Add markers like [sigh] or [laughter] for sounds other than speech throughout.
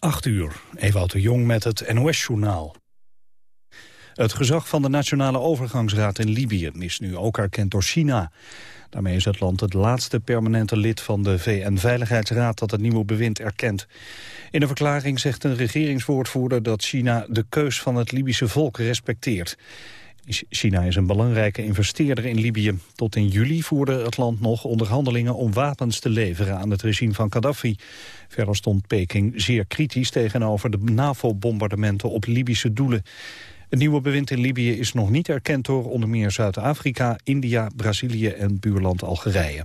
8 uur, Ewout de Jong met het NOS-journaal. Het gezag van de Nationale Overgangsraad in Libië is nu ook erkend door China. Daarmee is het land het laatste permanente lid van de VN-veiligheidsraad dat het nieuwe bewind erkent. In een verklaring zegt een regeringswoordvoerder dat China de keus van het Libische volk respecteert. China is een belangrijke investeerder in Libië. Tot in juli voerde het land nog onderhandelingen om wapens te leveren aan het regime van Gaddafi. Verder stond Peking zeer kritisch tegenover de NAVO-bombardementen op Libische doelen. Het nieuwe bewind in Libië is nog niet erkend door onder meer Zuid-Afrika, India, Brazilië en buurland Algerije.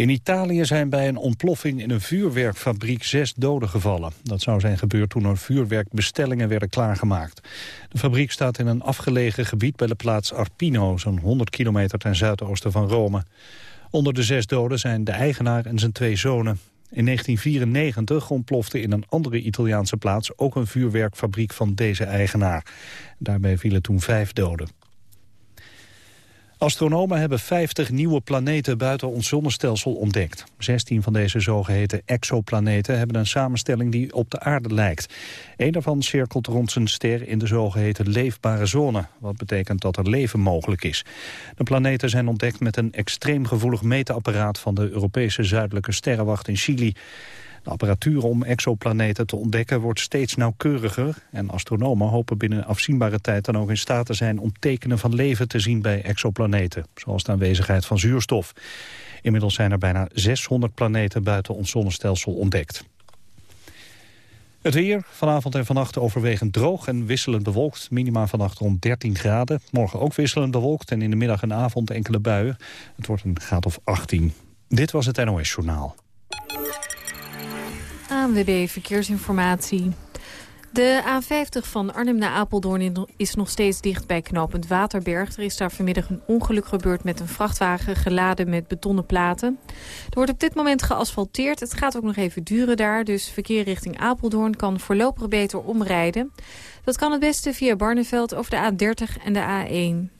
In Italië zijn bij een ontploffing in een vuurwerkfabriek zes doden gevallen. Dat zou zijn gebeurd toen er vuurwerkbestellingen werden klaargemaakt. De fabriek staat in een afgelegen gebied bij de plaats Arpino, zo'n 100 kilometer ten zuidoosten van Rome. Onder de zes doden zijn de eigenaar en zijn twee zonen. In 1994 ontplofte in een andere Italiaanse plaats ook een vuurwerkfabriek van deze eigenaar. Daarbij vielen toen vijf doden. Astronomen hebben 50 nieuwe planeten buiten ons zonnestelsel ontdekt. 16 van deze zogeheten exoplaneten hebben een samenstelling die op de aarde lijkt. Een daarvan cirkelt rond zijn ster in de zogeheten leefbare zone, wat betekent dat er leven mogelijk is. De planeten zijn ontdekt met een extreem gevoelig meetapparaat van de Europese Zuidelijke Sterrenwacht in Chili. De apparatuur om exoplaneten te ontdekken wordt steeds nauwkeuriger... en astronomen hopen binnen afzienbare tijd dan ook in staat te zijn... om tekenen van leven te zien bij exoplaneten, zoals de aanwezigheid van zuurstof. Inmiddels zijn er bijna 600 planeten buiten ons zonnestelsel ontdekt. Het weer, vanavond en vannacht overwegend droog en wisselend bewolkt. Minima vannacht rond 13 graden. Morgen ook wisselend bewolkt en in de middag en avond enkele buien. Het wordt een graad of 18. Dit was het NOS Journaal. ANWB Verkeersinformatie. De A50 van Arnhem naar Apeldoorn is nog steeds dicht bij knooppunt Waterberg. Er is daar vanmiddag een ongeluk gebeurd met een vrachtwagen geladen met betonnen platen. Er wordt op dit moment geasfalteerd. Het gaat ook nog even duren daar, dus verkeer richting Apeldoorn kan voorlopig beter omrijden. Dat kan het beste via Barneveld over de A30 en de A1.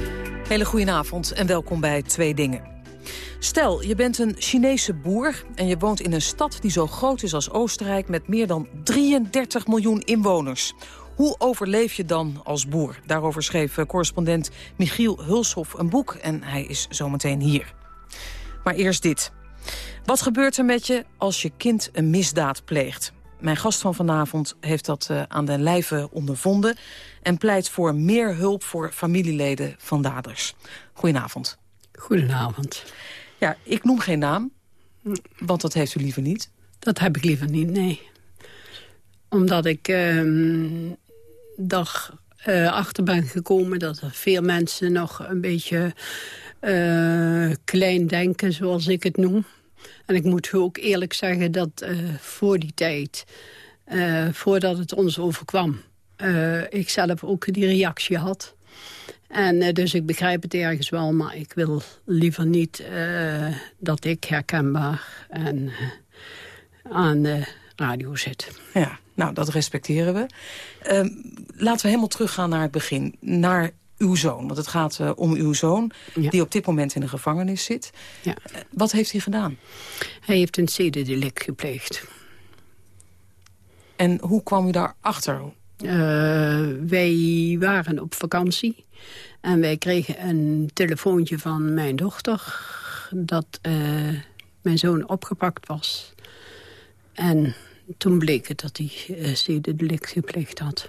Hele goedenavond en welkom bij Twee Dingen. Stel, je bent een Chinese boer en je woont in een stad die zo groot is als Oostenrijk... met meer dan 33 miljoen inwoners. Hoe overleef je dan als boer? Daarover schreef eh, correspondent Michiel Hulshoff een boek en hij is zometeen hier. Maar eerst dit. Wat gebeurt er met je als je kind een misdaad pleegt? Mijn gast van vanavond heeft dat uh, aan de lijve ondervonden... en pleit voor meer hulp voor familieleden van daders. Goedenavond. Goedenavond. Ja, ik noem geen naam, want dat heeft u liever niet. Dat heb ik liever niet, nee. Omdat ik uh, dag uh, achter ben gekomen dat er veel mensen nog een beetje uh, klein denken, zoals ik het noem. En ik moet ook eerlijk zeggen dat uh, voor die tijd, uh, voordat het ons overkwam... Uh, ik zelf ook die reactie had. En dus ik begrijp het ergens wel, maar ik wil liever niet dat ik herkenbaar en aan radio zit. Ja, nou, dat respecteren we. Ehm, laten we helemaal teruggaan naar het begin. Naar uw zoon, want het gaat uh, om uw zoon... die op dit moment in de gevangenis zit. Ja. Uh, wat heeft hij gedaan? Hij heeft een zedendelict gepleegd. En hoe kwam u daarachter? Uh, wij waren op vakantie. En wij kregen een telefoontje van mijn dochter... dat mijn zoon opgepakt was. En toen bleek het dat hij zedendelict gepleegd had.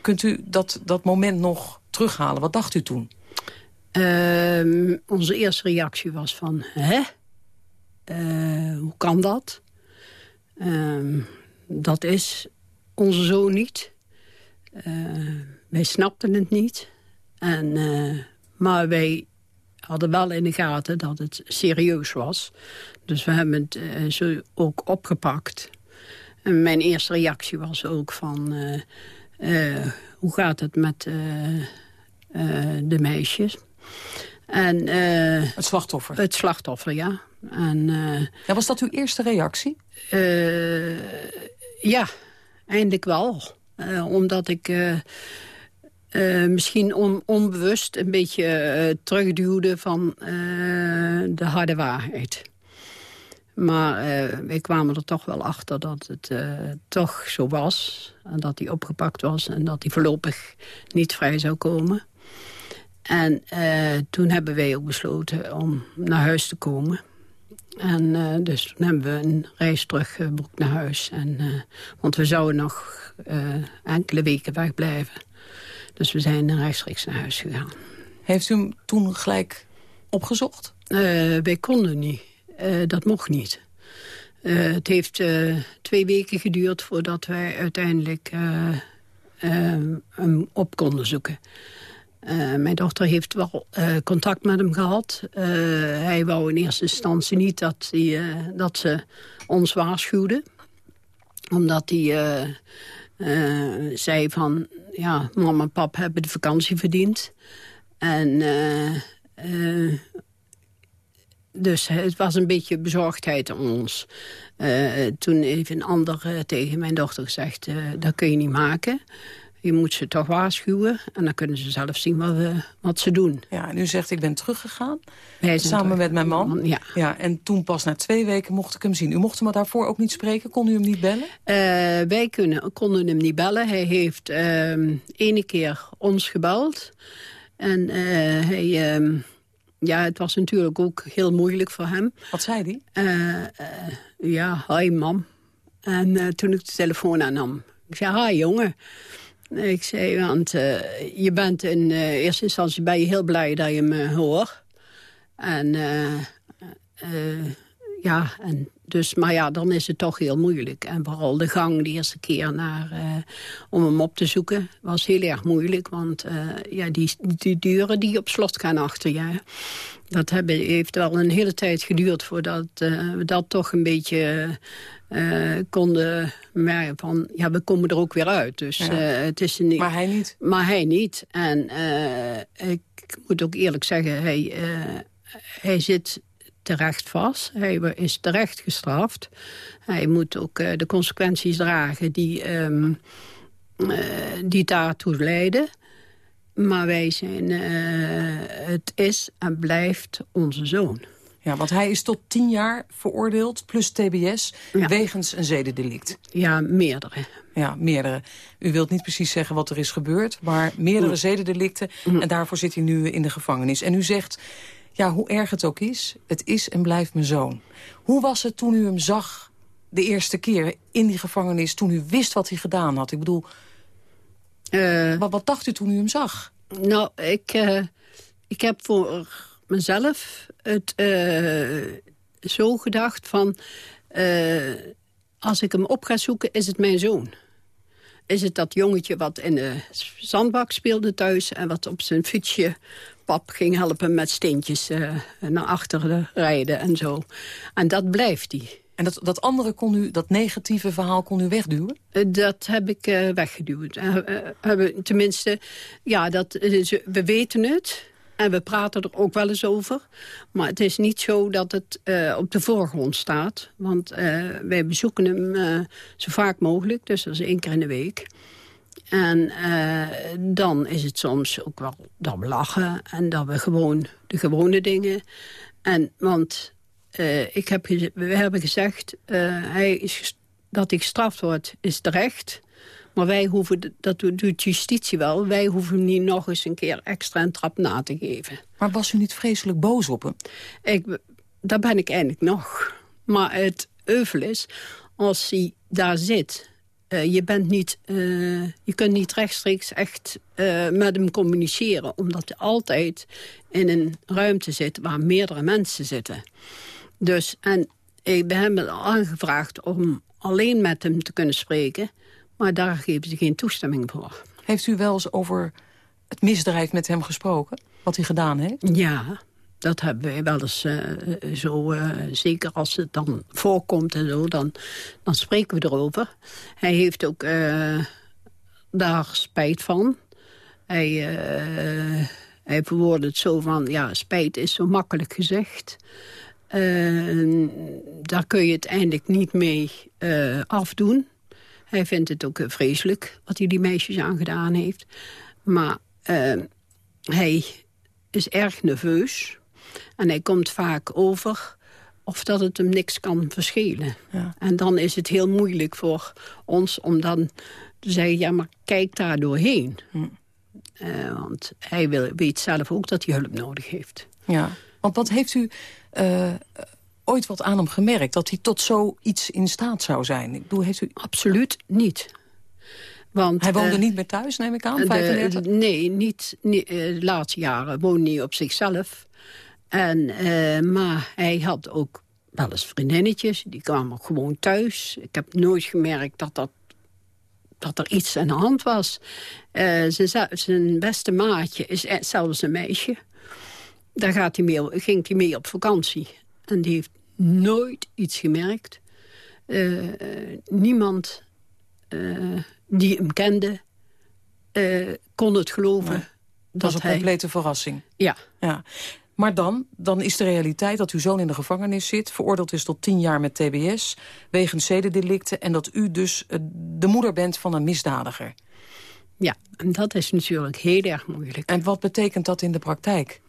Kunt u dat, dat moment nog terughalen? Wat dacht u toen? Uh, onze eerste reactie was van, hè? Uh, hoe kan dat? Uh, dat is onze zoon niet. wij snapten het niet. En, maar wij hadden wel in de gaten dat het serieus was. Dus we hebben het zo ook opgepakt. En mijn eerste reactie was ook van... hoe gaat het met de meisjes? En, het slachtoffer? Het slachtoffer, ja. En, ja was dat uw eerste reactie? ja, eindelijk wel. omdat ik... Uh, misschien on, onbewust een beetje uh, terugduwde van uh, de harde waarheid. Maar wij kwamen er toch wel achter dat het toch zo was. En dat hij opgepakt was en dat hij voorlopig niet vrij zou komen. En toen hebben wij ook besloten om naar huis te komen. En dus toen hebben we een reis teruggeboekt naar huis. En, want we zouden nog enkele weken wegblijven. Dus we zijn rechtstreeks naar huis gegaan. Heeft u hem toen gelijk opgezocht? Uh, wij konden niet. Uh, dat mocht niet. Uh, het heeft twee weken geduurd voordat wij uiteindelijk hem op konden zoeken. mijn dochter heeft wel contact met hem gehad. hij wou in eerste instantie niet dat, hij, dat ze ons waarschuwden. Omdat hij zei van... ja, mama en pap hebben de vakantie verdiend. En dus het was een beetje bezorgdheid om ons. toen heeft een ander tegen mijn dochter gezegd... dat kun je niet maken. Je moet ze toch waarschuwen. En dan kunnen ze zelf zien wat, we, wat ze doen. Ja, en u zegt ik ben teruggegaan. samen met mijn man. Ja. ja. En toen pas na twee weken mocht ik hem zien. U mocht hem daarvoor ook niet spreken? Kon u hem niet bellen? Uh, wij kunnen, konden hem niet bellen. Hij heeft uh, ene keer ons gebeld. En hij... Ja, het was natuurlijk ook heel moeilijk voor hem. Wat zei hij? Uh, ja, hi mam. En toen ik de telefoon aannam. Ik zei, hi jongen. Ik zei, want uh, je bent in uh, eerste instantie ben je heel blij dat je me hoort. En uh, ja, en dus, maar ja, dan is het toch heel moeilijk. En vooral de gang de eerste keer naar, om hem op te zoeken was heel erg moeilijk. Want ja, die, die deuren die op slot gaan achter je. Dat hebben, heeft wel een hele tijd geduurd voordat we dat toch een beetje konden merken van, ja, we komen er ook weer uit. Dus, ja. het is een, maar hij niet? Maar hij niet. En ik moet ook eerlijk zeggen, hij, hij zit terecht vast. Hij is terecht gestraft. Hij moet ook de consequenties dragen die, um, die daartoe leiden. Maar wij zijn, het is en blijft onze zoon. Ja, want hij is tot tien jaar veroordeeld, plus tbs, ja. wegens een zedendelict. Ja, meerdere. Ja, meerdere. U wilt niet precies zeggen wat er is gebeurd, maar meerdere mm. zedendelicten. Mm. En daarvoor zit hij nu in de gevangenis. En u zegt, ja, hoe erg het ook is, het is en blijft mijn zoon. Hoe was het toen u hem zag de eerste keer in die gevangenis, toen u wist wat hij gedaan had? Ik bedoel, uh, wat, wat, dacht u toen u hem zag? Nou, ik, uh, ik heb voor mezelf het uh, zo gedacht van... Als ik hem op ga zoeken, is het mijn zoon. Is het dat jongetje wat in de zandbak speelde thuis... en wat op zijn fietsje pap ging helpen met steentjes uh, naar achteren rijden en zo. En dat blijft hij. En dat, dat andere kon u, dat negatieve verhaal kon u wegduwen? Dat heb ik uh, weggeduwd. Uh, tenminste, ja, dat, we weten het. En we praten er ook wel eens over. Maar het is niet zo dat het uh, op de voorgrond staat. Want wij bezoeken hem zo vaak mogelijk. Dus dat is één keer in de week. En dan is het soms ook wel dat we lachen. En dat we gewoon de gewone dingen... En, want ik heb, we hebben gezegd... hij is, dat hij gestraft wordt, is terecht... Maar wij hoeven, dat doet justitie wel, wij hoeven hem niet nog eens een keer extra een trap na te geven. Maar was u niet vreselijk boos op hem? Ik, daar ben ik eigenlijk nog. Maar het euvel is, als hij daar zit... Uh, je, bent niet, uh, je kunt niet rechtstreeks echt uh, met hem communiceren. Omdat hij altijd in een ruimte zit waar meerdere mensen zitten. Dus, en ik ben hem aangevraagd om alleen met hem te kunnen spreken. Maar daar geven ze geen toestemming voor. Heeft u wel eens over het misdrijf met hem gesproken? Wat hij gedaan heeft? Ja, dat hebben wij wel eens uh, zo... Uh, zeker als het dan voorkomt en zo, dan, dan spreken we erover. Hij heeft ook uh, daar spijt van. Hij, hij het zo van... ja, spijt is zo makkelijk gezegd. daar kun je het eindelijk niet mee afdoen. Hij vindt het ook eh, vreselijk wat hij die meisjes aangedaan heeft. Maar hij is erg nerveus. En hij komt vaak over of dat het hem niks kan verschillen. Ja. En dan is het heel moeilijk voor ons om dan te zeggen... ja, maar kijk daar doorheen. Hm. Uh, want hij wil, weet zelf ook dat hij hulp nodig heeft. Ja, want wat heeft u... Uh, ooit wat aan hem gemerkt? Dat hij tot zoiets in staat zou zijn? Ik bedoel, heeft u... Absoluut niet. Want, hij woonde uh, niet meer thuis, neem ik aan, 35? De, nee, niet, niet de laatste jaren woonde hij op zichzelf. En, uh, maar hij had ook wel eens vriendinnetjes, die kwamen ook gewoon thuis. Ik heb nooit gemerkt dat, dat, dat er iets aan de hand was. zijn, zijn beste maatje is zelfs een meisje. Daar gaat hij mee, ging hij mee op vakantie. En die heeft nooit iets gemerkt. Uh, niemand die hem kende kon het geloven. Nee, dat was een hij... complete verrassing. Ja. ja. Maar dan, dan is de realiteit dat uw zoon in de gevangenis zit... veroordeeld is tot tien jaar met tbs, wegens zedendelicten... en dat u dus de moeder bent van een misdadiger. Ja, en dat is natuurlijk heel erg moeilijk. En wat betekent dat in de praktijk?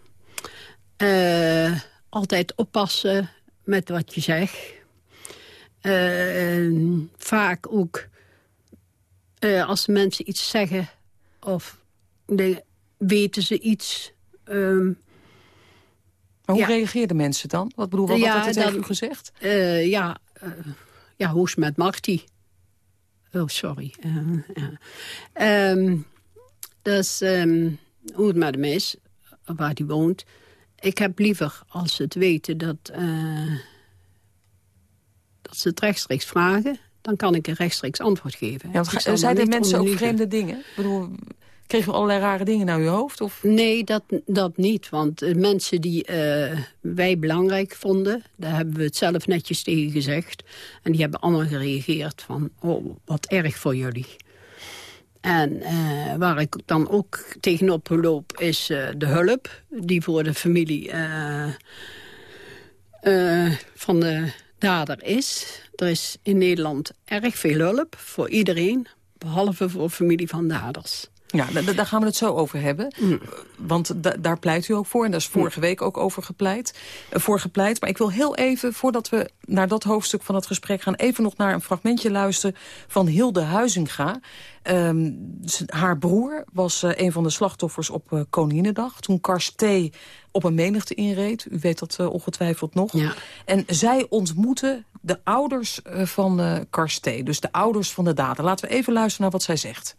altijd oppassen, met wat je zegt. Uh, vaak ook uh, als mensen iets zeggen of de, weten ze iets. Um, maar hoe ja. reageerden mensen dan? Wat bedoel, wat, ja, tegen u gezegd? Uh, ja, ja, hoe is het met Marty? Oh, sorry. Um, dus um, hoe het met hem is, waar hij woont ik heb liever als ze het weten dat, uh, dat ze het rechtstreeks vragen... dan kan ik een rechtstreeks antwoord geven. Ja, zeiden mensen ook vreemde dingen? Ik bedoel, kregen we allerlei rare dingen naar uw hoofd? Of? Nee, dat, dat niet. Want mensen die uh, wij belangrijk vonden... daar hebben we het zelf netjes tegen gezegd. En die hebben allemaal gereageerd van... oh, wat erg voor jullie. En uh, waar ik dan ook tegenop loop is uh, de hulp... die voor de familie van de dader is. Er is in Nederland erg veel hulp voor iedereen... behalve voor familie van daders. Ja, daar gaan we het zo over hebben. Mm. Want daar pleit u ook voor. En daar is vorige mm. week ook over gepleit, uh, voor gepleit. Maar ik wil heel even, voordat we naar dat hoofdstuk van het gesprek gaan... even nog naar een fragmentje luisteren van Hilde Huizinga. Um, haar broer was uh, een van de slachtoffers op uh, Koninginnedag. Toen Karstee op een menigte inreed. U weet dat ongetwijfeld nog. Ja. En zij ontmoette de ouders van uh, Karstee. Dus de ouders van de dader. Laten we even luisteren naar wat zij zegt.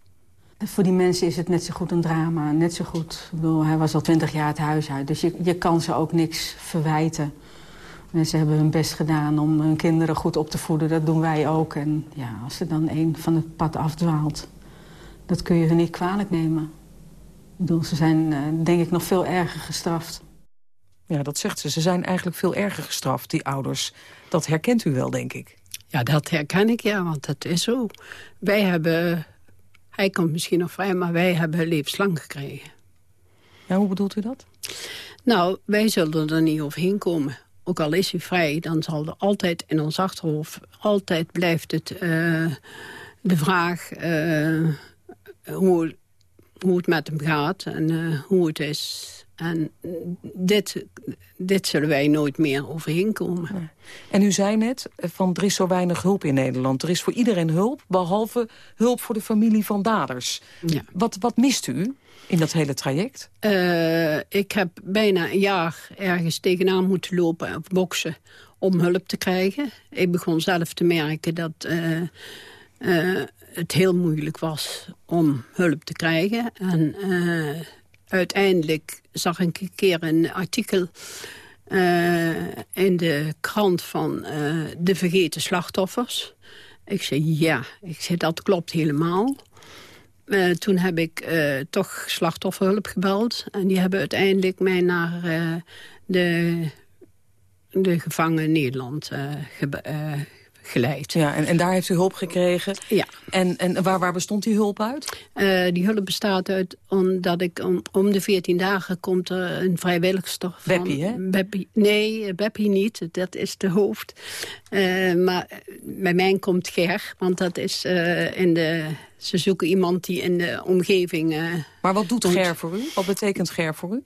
Voor die mensen is het net zo goed een drama. Net zo goed. Ik bedoel, hij was al twintig jaar het huis uit. Dus je, je kan ze ook niks verwijten. Mensen hebben hun best gedaan om hun kinderen goed op te voeden. Dat doen wij ook. En ja, als er dan een van het pad afdwaalt... dat kun je hun niet kwalijk nemen. Ik bedoel, ze zijn uh, denk ik nog veel erger gestraft. Ja, dat zegt ze. Ze zijn eigenlijk veel erger gestraft, die ouders. Dat herkent u wel, denk ik. Ja, dat herken ik, ja, want dat is zo. Wij hebben hij komt misschien nog vrij, maar wij hebben levenslang gekregen. Ja, hoe bedoelt u dat? Nou, wij zullen er niet overheen komen. Ook al is hij vrij, dan zal er altijd in ons achterhoofd... altijd blijft het uh, de vraag uh, hoe, hoe het met hem gaat en uh, hoe het is. En dit, dit zullen wij nooit meer overheen komen. En u zei net, van er is zo weinig hulp in Nederland. Er is voor iedereen hulp, behalve hulp voor de familie van daders. Ja. Wat, wat mist u in dat hele traject? Uh, ik heb bijna een jaar ergens tegenaan moeten lopen of boksen om hulp te krijgen. Ik begon zelf te merken dat uh, uh, het heel moeilijk was om hulp te krijgen. En uiteindelijk zag ik een keer een artikel in de krant van de vergeten slachtoffers. Ik zei ja, ik zei dat klopt helemaal. Toen heb ik toch slachtofferhulp gebeld. En die hebben uiteindelijk mij naar de, de gevangen Nederland geleid. Ja, en, en daar heeft u hulp gekregen? Ja. En, en waar, waar bestond die hulp uit? die hulp bestaat uit omdat ik om, om de 14 dagen komt er een vrijwilligster van... Beppie, hè? Beppie, nee, Beppie niet. Dat is de hoofd. maar bij mij komt Ger, want dat is in de ze zoeken iemand die in de omgeving... Uh, maar wat doet Ger voor u? Wat betekent Ger voor u?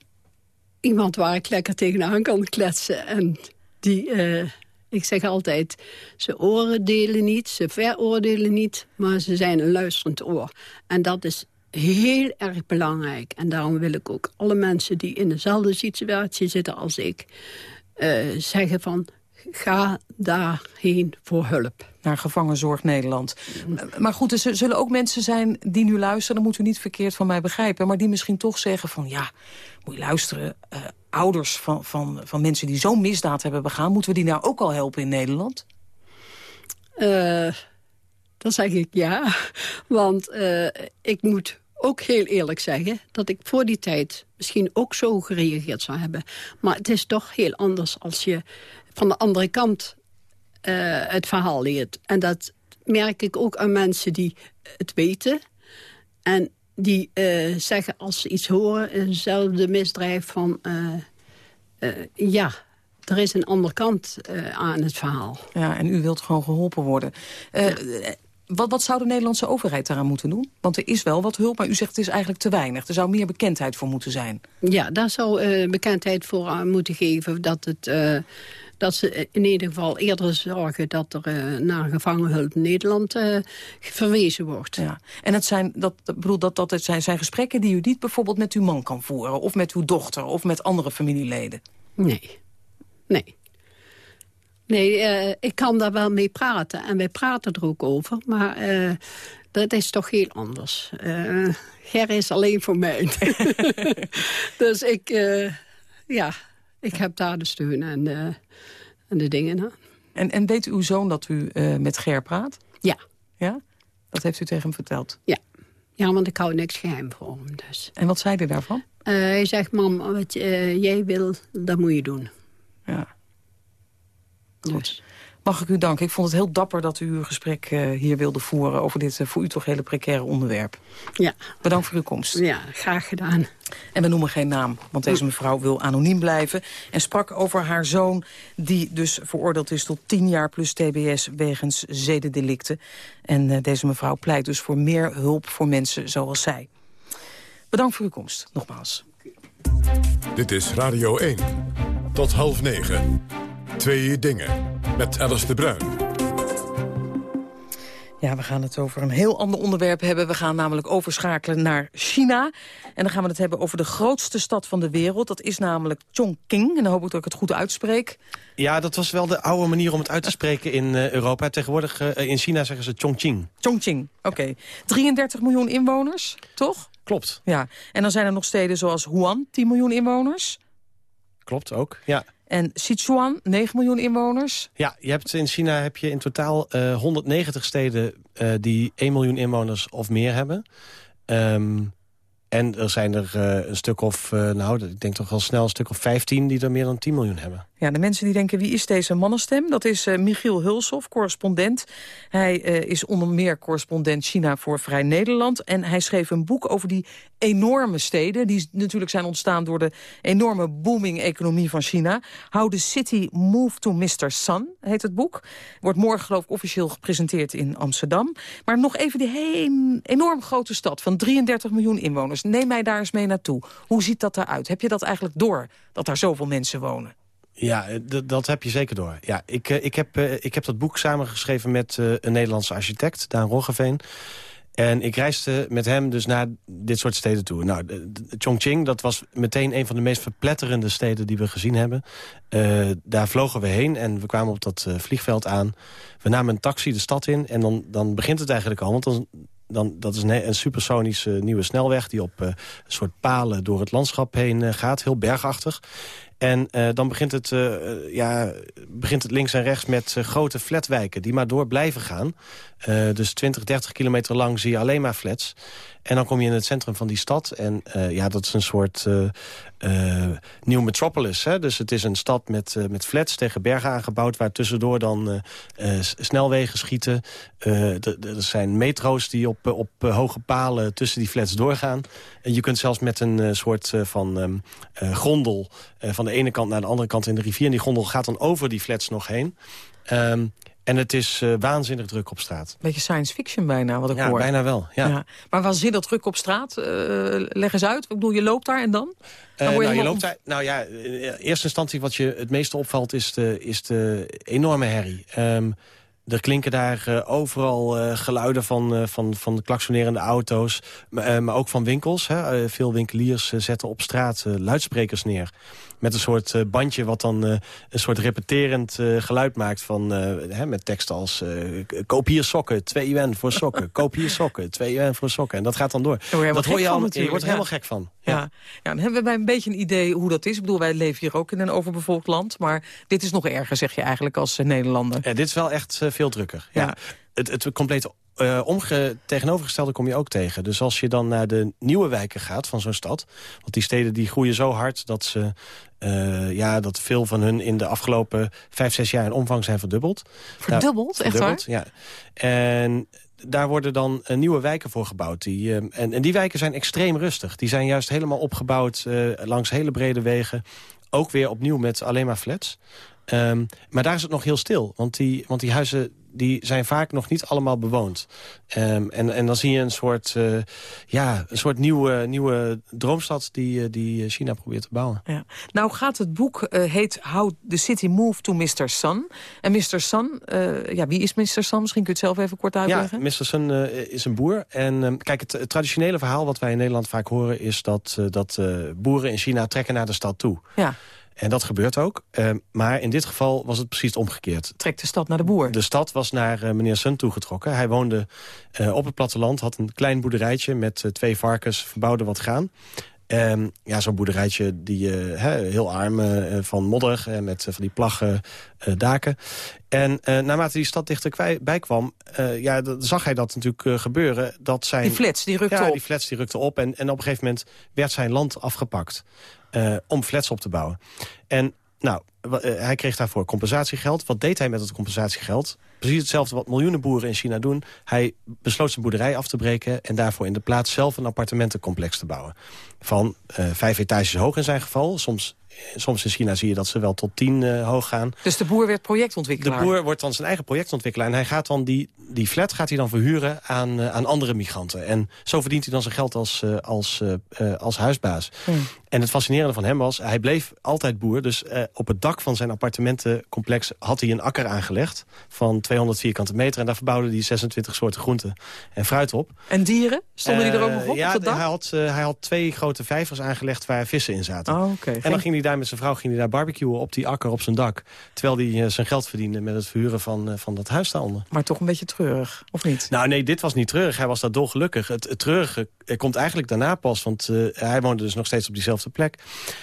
Iemand waar ik lekker tegenaan kan kletsen. En die, uh, ik zeg altijd, ze oordelen niet, ze veroordelen niet... maar ze zijn een luisterend oor. En dat is heel erg belangrijk. En daarom wil ik ook alle mensen die in dezelfde situatie zitten als ik... Uh, zeggen van, ga daarheen voor hulp. Naar Gevangenzorg Nederland. Maar goed, er zullen ook mensen zijn die nu luisteren... dat moet u niet verkeerd van mij begrijpen... maar die misschien toch zeggen van ja, moet je luisteren... Uh, ouders van, van, van mensen die zo'n misdaad hebben begaan... moeten we die nou ook al helpen in Nederland? Uh, dan zeg ik ja, [laughs] want uh, ik moet ook heel eerlijk zeggen... dat ik voor die tijd misschien ook zo gereageerd zou hebben. Maar het is toch heel anders als je van de andere kant uh, het verhaal leert. En dat merk ik ook aan mensen die het weten. En die uh, zeggen als ze iets horen, eenzelfde misdrijf van... Uh, ja, er is een andere kant aan het verhaal. Ja, en u wilt gewoon geholpen worden. Wat, wat zou de Nederlandse overheid daaraan moeten doen? Want er is wel wat hulp, maar u zegt het is eigenlijk te weinig. Er zou meer bekendheid voor moeten zijn. Ja, daar zou bekendheid voor aan moeten geven. Dat het dat ze in ieder geval eerder zorgen dat er uh, naar gevangenhulp Nederland uh, verwezen wordt. Ja. En het zijn, dat, bedoel, dat, dat het zijn, zijn gesprekken die u niet bijvoorbeeld met uw man kan voeren... of met uw dochter of met andere familieleden? Nee, nee. Nee, uh, ik kan daar wel mee praten en wij praten er ook over, maar dat is toch heel anders. Ger is alleen voor mij. [laughs] [laughs] dus ik, ja, ik heb daar de steun en, uh, en de dingen. En, en weet uw zoon dat u uh, met Ger praat? Ja. Ja? Dat heeft u tegen hem verteld? Ja. Ja, want ik hou niks geheim voor hem. Dus. En wat zei hij daarvan? Uh, hij zegt, mam, wat jij wil, dat moet je doen. Ja. Goed. Dus. Mag ik u danken. Ik vond het heel dapper dat u uw gesprek uh, hier wilde voeren... over dit uh, voor u toch hele precaire onderwerp. Ja. Bedankt voor uw komst. Ja, graag gedaan. En we noemen geen naam, want deze mevrouw wil anoniem blijven... en sprak over haar zoon, die dus veroordeeld is tot 10 jaar plus tbs... wegens zedendelicten. En uh, deze mevrouw pleit dus voor meer hulp voor mensen zoals zij. Bedankt voor uw komst, nogmaals. Dit is Radio 1. Tot half negen. Twee dingen. Met Alice de Bruin. Ja, we gaan het over een heel ander onderwerp hebben. We gaan namelijk overschakelen naar China. En dan gaan we het hebben over de grootste stad van de wereld. Dat is namelijk Chongqing. En dan hoop ik dat ik het goed uitspreek. Ja, dat was wel de oude manier om het uit te spreken in uh, Europa. Tegenwoordig uh, in China zeggen ze Chongqing. Chongqing, oké. Okay. 33 miljoen inwoners, toch? Klopt. Ja, en dan zijn er nog steden zoals Wuhan, 10 miljoen inwoners. Klopt ook, ja. En Sichuan, 9 miljoen inwoners. Ja, je hebt, in China heb je in totaal uh, 190 steden uh, die 1 miljoen inwoners of meer hebben. Um, en er zijn er uh, een stuk of, uh, nou, ik denk toch al snel een stuk of 15 die er meer dan 10 miljoen hebben. Ja, de mensen die denken, wie is deze mannenstem? Dat is uh, Michiel Hulshoff, correspondent. Hij is onder meer correspondent China voor Vrij Nederland. En hij schreef een boek over die enorme steden... die natuurlijk zijn ontstaan door de enorme booming-economie van China. How the City Moved to Mr. Sun, heet het boek. Wordt morgen geloof ik officieel gepresenteerd in Amsterdam. Maar nog even die hele enorm grote stad van 33 miljoen inwoners. Neem mij daar eens mee naartoe. Hoe ziet dat eruit? Heb je dat eigenlijk door, dat daar zoveel mensen wonen? Ja, dat heb je zeker door. Ja, ik, eh, ik, heb, eh, ik heb dat boek samengeschreven met eh, een Nederlandse architect, Daan Roggeveen. En ik reisde met hem dus naar dit soort steden toe. Nou, Chongqing, dat was meteen een van de meest verpletterende steden die we gezien hebben. daar vlogen we heen en we kwamen op dat vliegveld aan. We namen een taxi de stad in en dan, dan begint het eigenlijk al. Want dan, dan, dat is een, een supersonische nieuwe snelweg... die op uh, een soort palen door het landschap heen uh, gaat. Heel bergachtig. En uh, dan begint het, ja, begint het links en rechts met grote flatwijken... die maar door blijven gaan. dus 20, 30 kilometer lang zie je alleen maar flats. En dan kom je in het centrum van die stad. En ja, dat is een soort nieuw metropolis. Hè? Dus het is een stad met, met flats tegen bergen aangebouwd... waar tussendoor dan snelwegen schieten. er zijn metro's die op, op hoge palen tussen die flats doorgaan. En je kunt zelfs met een soort van um. Van de ene kant naar de andere kant in de rivier... en die gondel gaat dan over die flats nog heen... Um, en het is uh, waanzinnig druk op straat. Beetje science fiction bijna, wat ik ja, hoor. bijna wel, ja. ja. Maar waanzinnig druk op straat? Uh, leg eens uit. Ik bedoel, je loopt daar en dan? dan uh, nou, je loopt daar, nou ja, in eerste instantie wat je het meeste opvalt is de, is de enorme herrie. Um, er klinken daar overal geluiden van, van, van klaksonerende auto's, maar, maar ook van winkels. Hè. veel winkeliers zetten op straat luidsprekers neer met een soort uh, bandje wat dan uh, een soort repeterend uh, geluid maakt van, hè, met teksten als koop hier sokken, 2 yuan voor sokken, koop hier sokken, 2 yuan voor sokken. En dat gaat dan door. dat hoor je al, je wordt er helemaal gek van. Ja. Ja. ja, dan hebben wij een beetje een idee hoe dat is. Ik bedoel, wij leven hier ook in een overbevolkt land, maar dit is nog erger, zeg je eigenlijk, als Nederlander. Ja, dit is wel echt veel drukker. Ja. ja. Het, het complete uh, omge tegenovergestelde kom je ook tegen. Dus als je dan naar de nieuwe wijken gaat van zo'n stad... want die steden die groeien zo hard dat, ze, uh, ja, dat veel van hun... in de afgelopen vijf, zes jaar in omvang zijn verdubbeld. Verdubbeld? Daar, echt verdubbeld, waar? Ja. En daar worden dan uh, nieuwe wijken voor gebouwd. Die, en, en, die wijken zijn extreem rustig. Die zijn juist helemaal opgebouwd langs hele brede wegen. Ook weer opnieuw met alleen maar flats. Um, maar daar is het nog heel stil. Want die, want die huizen die zijn vaak nog niet allemaal bewoond. Um, en, en dan zie je een soort, uh, ja, een soort nieuwe, nieuwe droomstad die, uh, die China probeert te bouwen. Ja. Nou gaat het boek, uh, heet How the City Moved to Mr. Sun. En Mr. Sun, ja, wie is Mr. Sun? Misschien kun je het zelf even kort uitleggen. Ja, Mr. Sun is een boer. En um, kijk, het, het, traditionele verhaal wat wij in Nederland vaak horen... is dat, dat boeren in China trekken naar de stad toe. Ja. En dat gebeurt ook. Uh, maar in dit geval was het precies omgekeerd. Trekt de stad naar de boer? De stad was naar uh, meneer Sun toegetrokken. Hij woonde uh, op het platteland, had een klein boerderijtje... met twee varkens, verbouwde wat graan. Um, ja, zo'n boerderijtje die heel arm van modder... met van die plaggen daken. En naarmate die stad dichterbij kwam... ja, zag hij dat natuurlijk gebeuren. Dat zijn, die flats, die rukte ja, op. die flats die rukte op. En, en op een gegeven moment werd zijn land afgepakt uh, om flats op te bouwen. En nou, uh, hij kreeg daarvoor compensatiegeld. Wat deed hij met het compensatiegeld? Precies hetzelfde wat miljoenen boeren in China doen. Hij besloot zijn boerderij af te breken... en daarvoor in de plaats zelf een appartementencomplex te bouwen. Van uh, vijf etages hoog in zijn geval. Soms soms in China zie je dat ze wel tot tien uh, hoog gaan. Dus de boer werd projectontwikkelaar? De boer wordt dan zijn eigen projectontwikkelaar. En hij gaat dan die, die flat gaat hij dan verhuren aan, uh, aan andere migranten. En zo verdient hij dan zijn geld als, uh, als, als huisbaas. Hmm. En het fascinerende van hem was, hij bleef altijd boer. Dus op het dak van zijn appartementencomplex had hij een akker aangelegd... van 200 vierkante meter. En daar verbouwde hij 26 soorten groenten en fruit op. En dieren? Stonden die er ook nog op, ja, op het dak? Hij had, hij had twee grote vijvers aangelegd waar vissen in zaten. Oh, okay. En dan ging hij daar met zijn vrouw ging hij daar barbecuen op die akker op zijn dak. Terwijl hij uh, zijn geld verdiende met het verhuren van, van dat huis daaronder. Maar toch een beetje treurig, of niet? Nou nee, dit was niet treurig. Hij was daar dolgelukkig. Het, het treurige komt eigenlijk daarna pas, want hij woonde dus nog steeds op diezelfde plek.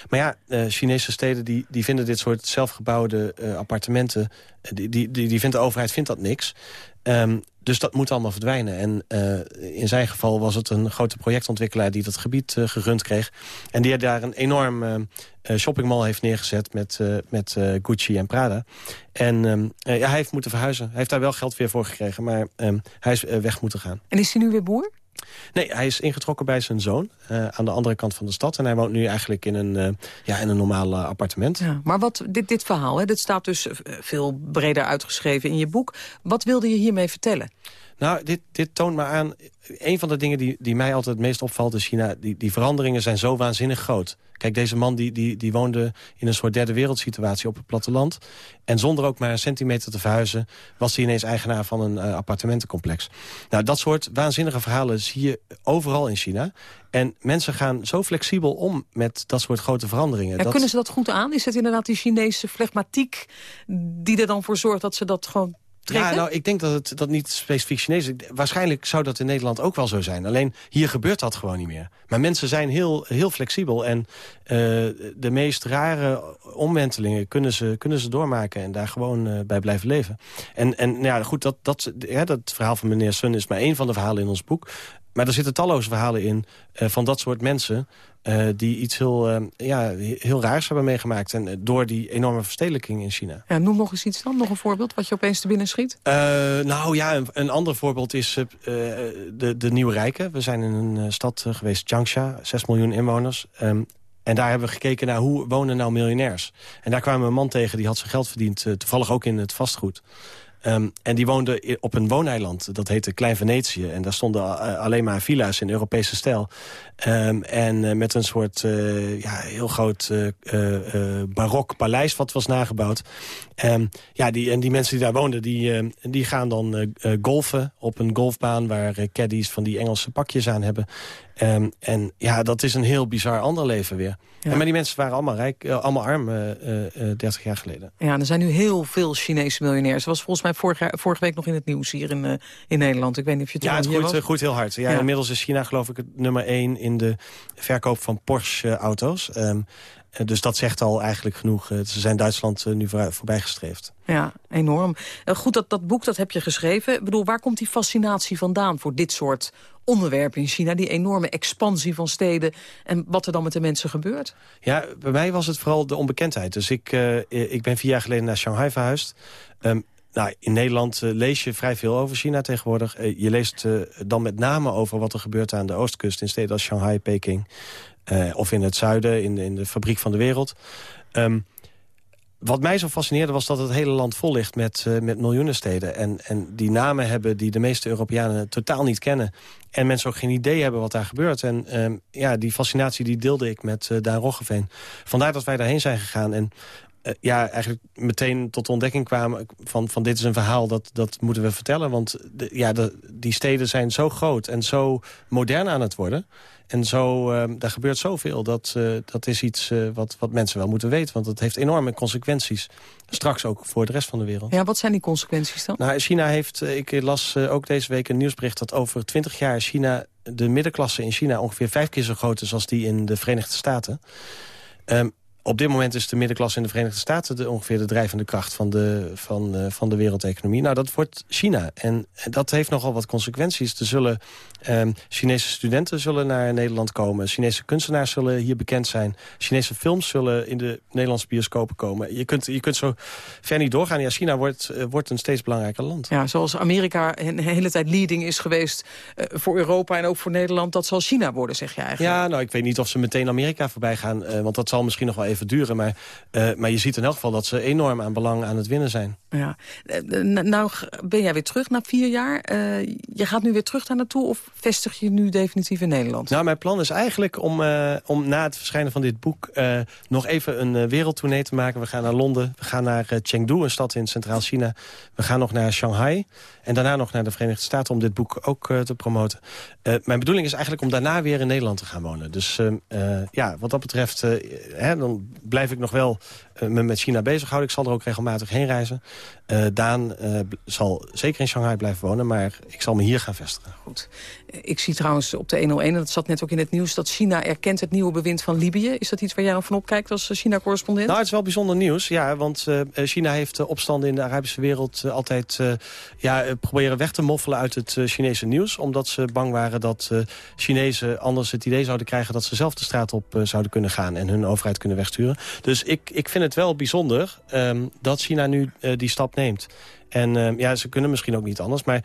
Maar ja, Chinese steden die, die vinden dit soort zelfgebouwde appartementen... Die, die, die, die vindt de overheid vindt dat niks. Ehm, dus dat moet allemaal verdwijnen. En uh, in zijn geval was het een grote projectontwikkelaar... die dat gebied uh, gerund kreeg. En die daar een enorm uh, shoppingmall heeft neergezet... met, met Gucci en Prada. En um, ja, hij heeft moeten verhuizen. Hij heeft daar wel geld weer voor gekregen. Maar um, hij is weg moeten gaan. En is hij nu weer boer? Nee, hij is ingetrokken bij zijn zoon uh, aan de andere kant van de stad. En hij woont nu eigenlijk in een, uh, ja, in een normaal uh, appartement. Ja, maar wat, dit, dit verhaal, hè, dit staat dus veel breder uitgeschreven in je boek. Wat wilde je hiermee vertellen? Nou, dit, dit toont me aan... Een van de dingen die, die mij altijd het meest opvalt in China... Die, die veranderingen zijn zo waanzinnig groot. Kijk, deze man die, die, die woonde in een soort derde wereldsituatie op het platteland. En zonder ook maar een centimeter te verhuizen... was hij ineens eigenaar van een uh, appartementencomplex. Nou, dat soort waanzinnige verhalen zie je overal in China. En mensen gaan zo flexibel om met dat soort grote veranderingen. En kunnen ze dat goed aan? Is het inderdaad die Chinese flegmatiek die er dan voor zorgt dat ze dat gewoon Trekken? Ja, nou, ik denk dat het dat niet specifiek Chinees is. Waarschijnlijk zou dat in Nederland ook wel zo zijn. Alleen hier gebeurt dat gewoon niet meer. Maar mensen zijn heel, heel flexibel. En uh, de meest rare omwentelingen kunnen ze, kunnen ze doormaken... en daar gewoon uh, bij blijven leven. En, en nou ja, goed, dat, dat, ja, dat verhaal van meneer Sun is maar één van de verhalen in ons boek. Maar er zitten talloze verhalen in uh, van dat soort mensen... Uh, die iets heel, uh, ja, heel raars hebben meegemaakt. En door die enorme verstedelijking in China. Ja, noem nog eens iets dan, nog een voorbeeld wat je opeens te binnen schiet. nou ja, een, een, ander voorbeeld is de, de Nieuwe Rijken. We zijn in een stad geweest, Changsha, 6 miljoen inwoners. Um, en daar hebben we gekeken naar hoe wonen nou miljonairs. En daar kwamen we een man tegen die had zijn geld verdiend, toevallig ook in het vastgoed. Um, en die woonde op een wooneiland, dat heette Klein Venetië. En daar stonden alleen maar villa's in Europese stijl. Um, en uh, met een soort ja, heel groot barok paleis wat was nagebouwd. Um, ja, die, en die mensen die daar woonden, die, die gaan dan golfen op een golfbaan... waar caddies van die Engelse pakjes aan hebben. Um, en ja, dat is een heel bizar ander leven weer. Ja. En maar die mensen waren allemaal rijk, allemaal arm 30 jaar geleden. Ja, er zijn nu heel veel Chinese miljonairs. Dat was volgens mij vorige, vorige week nog in het nieuws hier in, in Nederland. Ik weet niet of je het Ja, het groeit, groeit heel hard. Ja, ja, Inmiddels is China geloof ik het nummer 1 in de verkoop van Porsche-auto's. Um, dus dat zegt al eigenlijk genoeg. Ze zijn Duitsland nu voor, voorbij gestreefd. Ja, enorm. Goed, dat, dat boek dat heb je geschreven. Ik bedoel, waar komt die fascinatie vandaan voor dit soort onderwerpen in China? Die enorme expansie van steden en wat er dan met de mensen gebeurt? Ja, bij mij was het vooral de onbekendheid. Dus ik, uh, ik ben vier jaar geleden naar Shanghai verhuisd. Um, nou, in Nederland uh, lees je vrij veel over China tegenwoordig. Uh, je leest dan met name over wat er gebeurt aan de oostkust... in steden als Shanghai, Peking of in het zuiden, in, in de fabriek van de wereld. Um, wat mij zo fascineerde was dat het hele land vol ligt met, met miljoenen steden. En, en die namen hebben die de meeste Europeanen totaal niet kennen. En mensen ook geen idee hebben wat daar gebeurt. En um, ja, die fascinatie die deelde ik met Daan Roggeveen. Vandaar dat wij daarheen zijn gegaan. En uh, ja, eigenlijk meteen tot de ontdekking kwamen van, van dit is een verhaal, dat, dat moeten we vertellen. Want de, ja, de, die steden zijn zo groot en zo modern aan het worden. En zo, uh, daar gebeurt zoveel. Dat, uh, dat is iets uh, wat, wat mensen wel moeten weten. Want het heeft enorme consequenties. Straks ook voor de rest van de wereld. Ja, wat zijn die consequenties dan? Nou, China heeft, ik las ook deze week een nieuwsbericht... dat over twintig jaar China, de middenklasse in China... ongeveer vijf keer zo groot is als die in de Verenigde Staten. Um, op dit moment is de middenklasse in de Verenigde Staten... De, ongeveer de drijvende kracht van de, van, uh, van de wereldeconomie. Nou, dat wordt China. En dat heeft nogal wat consequenties. Er zullen um, Chinese studenten zullen naar Nederland komen. Chinese kunstenaars zullen hier bekend zijn. Chinese films zullen in de Nederlandse bioscopen komen. Je kunt, je kunt zo ver niet doorgaan. Ja, China wordt, uh, wordt een steeds belangrijker land. Ja, zoals Amerika een hele tijd leading is geweest... Uh, voor Europa en ook voor Nederland, dat zal China worden, zeg je eigenlijk. Ja, nou, ik weet niet of ze meteen Amerika voorbij gaan. want dat zal misschien nog wel even duren. Maar, uh, maar je ziet in elk geval dat ze enorm aan belang aan het winnen zijn. Ja. Nou ben jij weer terug na vier jaar. Uh, je gaat nu weer terug daar naartoe of vestig je nu definitief in Nederland? Nou, mijn plan is eigenlijk om, uh, om na het verschijnen van dit boek... nog even een wereldtournee te maken. We gaan naar Londen, we gaan naar Chengdu, een stad in Centraal China. We gaan nog naar Shanghai en daarna nog naar de Verenigde Staten... om dit boek ook te promoten. mijn bedoeling is eigenlijk om daarna weer in Nederland te gaan wonen. Dus ja, wat dat betreft, hè, dan blijf ik nog wel me met China bezighouden. Ik zal er ook regelmatig heen reizen. Daan zal zeker in Shanghai blijven wonen, maar ik zal me hier gaan vestigen. Goed. Ik zie trouwens op de 101, dat zat net ook in het nieuws... dat China erkent het nieuwe bewind van Libië. Is dat iets waar jij van opkijkt als China-correspondent? Nou, het is wel bijzonder nieuws, ja. Want China heeft opstanden in de Arabische wereld altijd ja, proberen weg te moffelen uit het Chinese nieuws. Omdat ze bang waren dat Chinezen anders het idee zouden krijgen... dat ze zelf de straat op zouden kunnen gaan en hun overheid kunnen wegsturen. Dus ik, ik vind het wel bijzonder um, dat China nu uh, die stap neemt. En um, ja, ze kunnen misschien ook niet anders, maar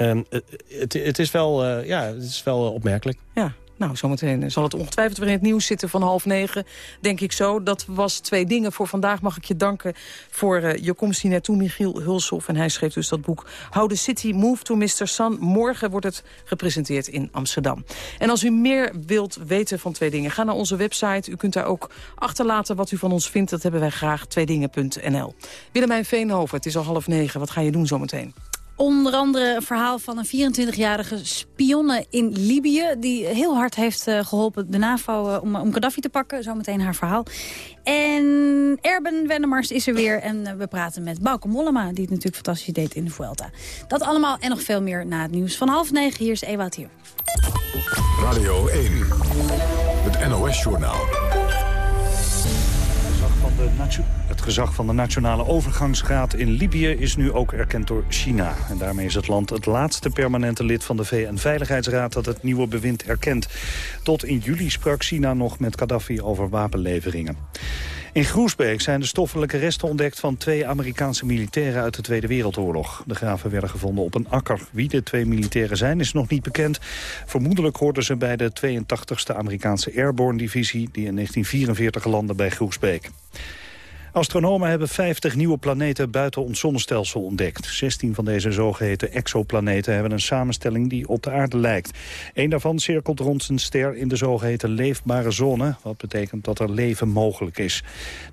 um, het, het, is wel, uh, ja, het is wel opmerkelijk. Ja, nou, zometeen zal het ongetwijfeld weer in het nieuws zitten van half negen. Denk ik zo. Dat was twee dingen voor vandaag. Mag ik je danken voor uh, je komst hier naartoe, Michiel Hulshoff. En hij schreef dus dat boek How the City Move to Mr. Sun. Morgen wordt het gepresenteerd in Amsterdam. En als u meer wilt weten van twee dingen, ga naar onze website. U kunt daar ook achterlaten wat u van ons vindt. Dat hebben wij graag, tweedingen.nl. Willemijn Veenhoven, het is al half negen. Wat ga je doen zometeen? Onder andere een verhaal van een 24-jarige spionne in Libië... die heel hard heeft uh, geholpen de NAVO uh, om, om Gaddafi te pakken. Zometeen haar verhaal. En Erben Wennemars is er weer. En uh, we praten met Bauke Mollema, die het natuurlijk fantastisch deed in de Vuelta. Dat allemaal en nog veel meer na het nieuws van half negen. Hier is Ewout hier. Radio 1, het NOS-journaal. Het gezag van de Nationale Overgangsraad in Libië is nu ook erkend door China. En daarmee is het land het laatste permanente lid van de VN-veiligheidsraad dat het nieuwe bewind erkent. Tot in juli sprak China nog met Gaddafi over wapenleveringen. In Groesbeek zijn de stoffelijke resten ontdekt van twee Amerikaanse militairen uit de Tweede Wereldoorlog. De graven werden gevonden op een akker. Wie de twee militairen zijn is nog niet bekend. Vermoedelijk hoorden ze bij de 82e Amerikaanse Airborne Divisie die in 1944 landde bij Groesbeek. Astronomen hebben 50 nieuwe planeten buiten ons zonnestelsel ontdekt. 16 van deze zogeheten exoplaneten hebben een samenstelling die op de aarde lijkt. Eén daarvan cirkelt rond zijn ster in de zogeheten leefbare zone... wat betekent dat er leven mogelijk is.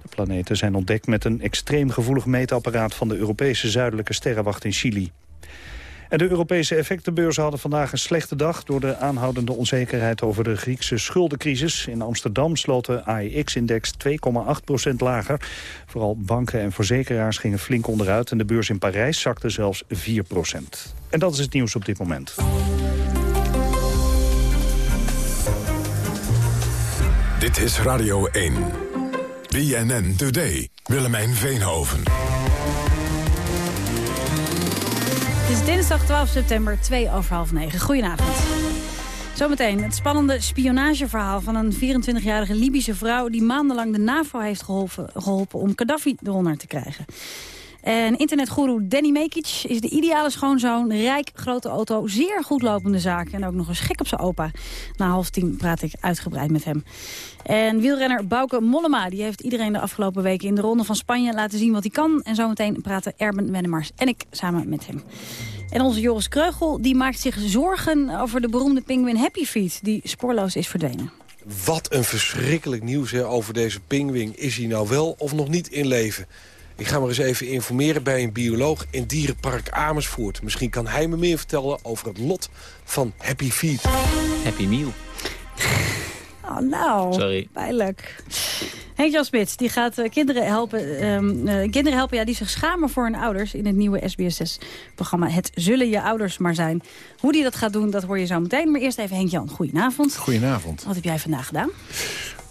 De planeten zijn ontdekt met een extreem gevoelig meetapparaat... van de Europese zuidelijke sterrenwacht in Chili. De Europese effectenbeurzen hadden vandaag een slechte dag... door de aanhoudende onzekerheid over de Griekse schuldencrisis. In Amsterdam sloot de AEX-index 2,8% lager. Vooral banken en verzekeraars gingen flink onderuit... en de beurs in Parijs zakte zelfs 4% En dat is het nieuws op dit moment. Dit is Radio 1. BNN Today. Willemijn Veenhoven. Het is dinsdag 12 september, 2 over half 9. Goedenavond. Zometeen het spannende spionageverhaal van een 24-jarige Libische vrouw... die maandenlang de NAVO heeft geholpen, geholpen om Gaddafi eronder te krijgen. En internetgoeroe Danny Mekic is de ideale schoonzoon. Rijk, grote auto, zeer goed lopende zaken. En ook nog eens gek op zijn opa. Na half tien praat ik uitgebreid met hem. En wielrenner Bauke Mollema die heeft iedereen de afgelopen weken... in de Ronde van Spanje laten zien wat hij kan. En zometeen praten Erben Wennemars en ik samen met hem. En onze Joris Kreugel die maakt zich zorgen over de beroemde pinguïn Happy Feet... die spoorloos is verdwenen. Wat een verschrikkelijk nieuws hè, over deze pinguïn. Is hij nou wel of nog niet in leven? Ik ga maar eens even informeren bij een bioloog in Dierenpark Amersfoort. Misschien kan hij me meer vertellen over het lot van Happy Feet. Happy Meal. Oh, nou, Sorry. pijnlijk. Henk Jan Smits, die gaat uh, kinderen helpen, um, uh, kinderen helpen ja, die zich schamen voor hun ouders... in het nieuwe SBS6-programma Het Zullen Je Ouders Maar Zijn. Hoe die dat gaat doen, dat hoor je zo meteen. Maar eerst even Henk Jan, goedenavond. Goedenavond. Wat heb jij vandaag gedaan?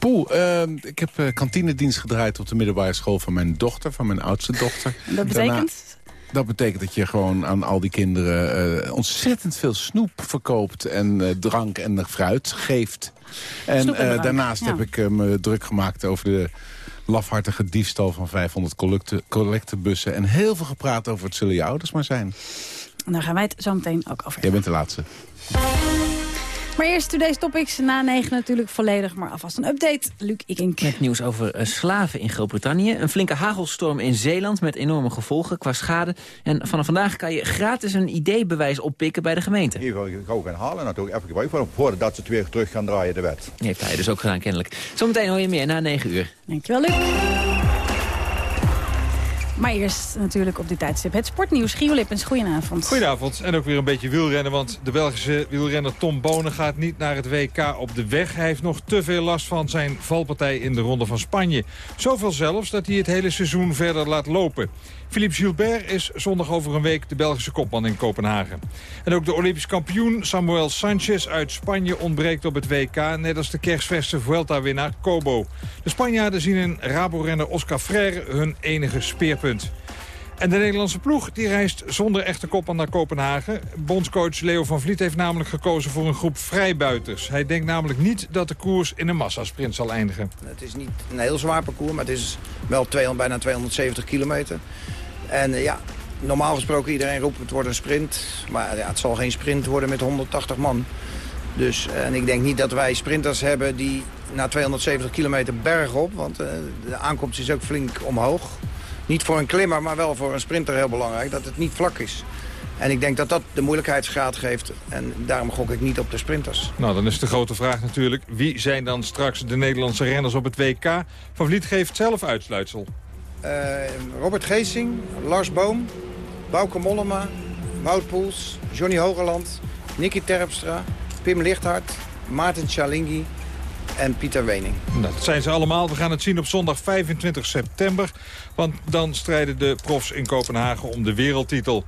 Uh, ik heb uh, kantinedienst gedraaid op de middelbare school van mijn dochter, van mijn oudste dochter. En dat betekent? Daarna, dat betekent dat je gewoon aan al die kinderen uh, ontzettend veel snoep verkoopt en drank en fruit geeft. En daarnaast ja. heb ik me druk gemaakt over de lafhartige diefstal van 500 collecte, collectebussen. En heel veel gepraat over het zullen je ouders maar zijn. En daar gaan wij het zo meteen ook over Jij bent de laatste. Maar eerst Today's Topics, na negen natuurlijk volledig, maar alvast een update. Luc Ikink. Met nieuws over uh, slaven in Groot-Brittannië. Een flinke hagelstorm in Zeeland met enorme gevolgen qua schade. En vanaf vandaag kan je gratis een ID-bewijs oppikken bij de gemeente. Hier wil ik ook gaan halen natuurlijk even gebruik van, voordat ze het weer terug gaan draaien de wet. Heeft hij dus ook gedaan kennelijk. Zometeen hoor je meer na 9 uur. Dankjewel Luc. Maar eerst natuurlijk op dit tijdstip het sportnieuws. Gio Lippens, goedenavond. Goedenavond. En ook weer een beetje wielrennen, want de Belgische wielrenner Tom Bonen gaat niet naar het WK op de weg. Hij heeft nog te veel last van zijn valpartij in de Ronde van Spanje. Zoveel zelfs dat hij het hele seizoen verder laat lopen. Philippe Gilbert is zondag over een week de Belgische kopman in Kopenhagen. En ook de Olympisch kampioen Samuel Sanchez uit Spanje ontbreekt op het WK... net als de kerstverse Vuelta-winnaar Kobo. De Spanjaarden zien in Rabo-renner Oscar Freire hun enige speerpunt. En de Nederlandse ploeg die reist zonder echte kopman naar Kopenhagen. Bondscoach Leo van Vliet heeft namelijk gekozen voor een groep vrijbuiters. Hij denkt namelijk niet dat de koers in een massasprint zal eindigen. Het is niet een heel zwaar parcours, maar het is wel 200, bijna 270 kilometer. En eh, ja, normaal gesproken iedereen roept het wordt een sprint. Maar ja, het zal geen sprint worden met 180 man. Dus, en ik denk niet dat wij sprinters hebben die na 270 kilometer bergop... want uh, de aankomst is ook flink omhoog. Niet voor een klimmer, maar wel voor een sprinter heel belangrijk... dat het niet vlak is. En ik denk dat dat de moeilijkheidsgraad geeft. En daarom gok ik niet op de sprinters. Nou, dan is de grote vraag natuurlijk... wie zijn dan straks de Nederlandse renners op het WK? Van Vliet geeft zelf uitsluitsel. Uh, Robert Geesing, Lars Boom, Bouke Mollema, Wout Poels, Johnny Hogerland... Nicky Terpstra, Pim Lichthart, Maarten Chalingi en Pieter Wening. Dat zijn ze allemaal. We gaan het zien op zondag 25 september. Want dan strijden de profs in Kopenhagen om de wereldtitel.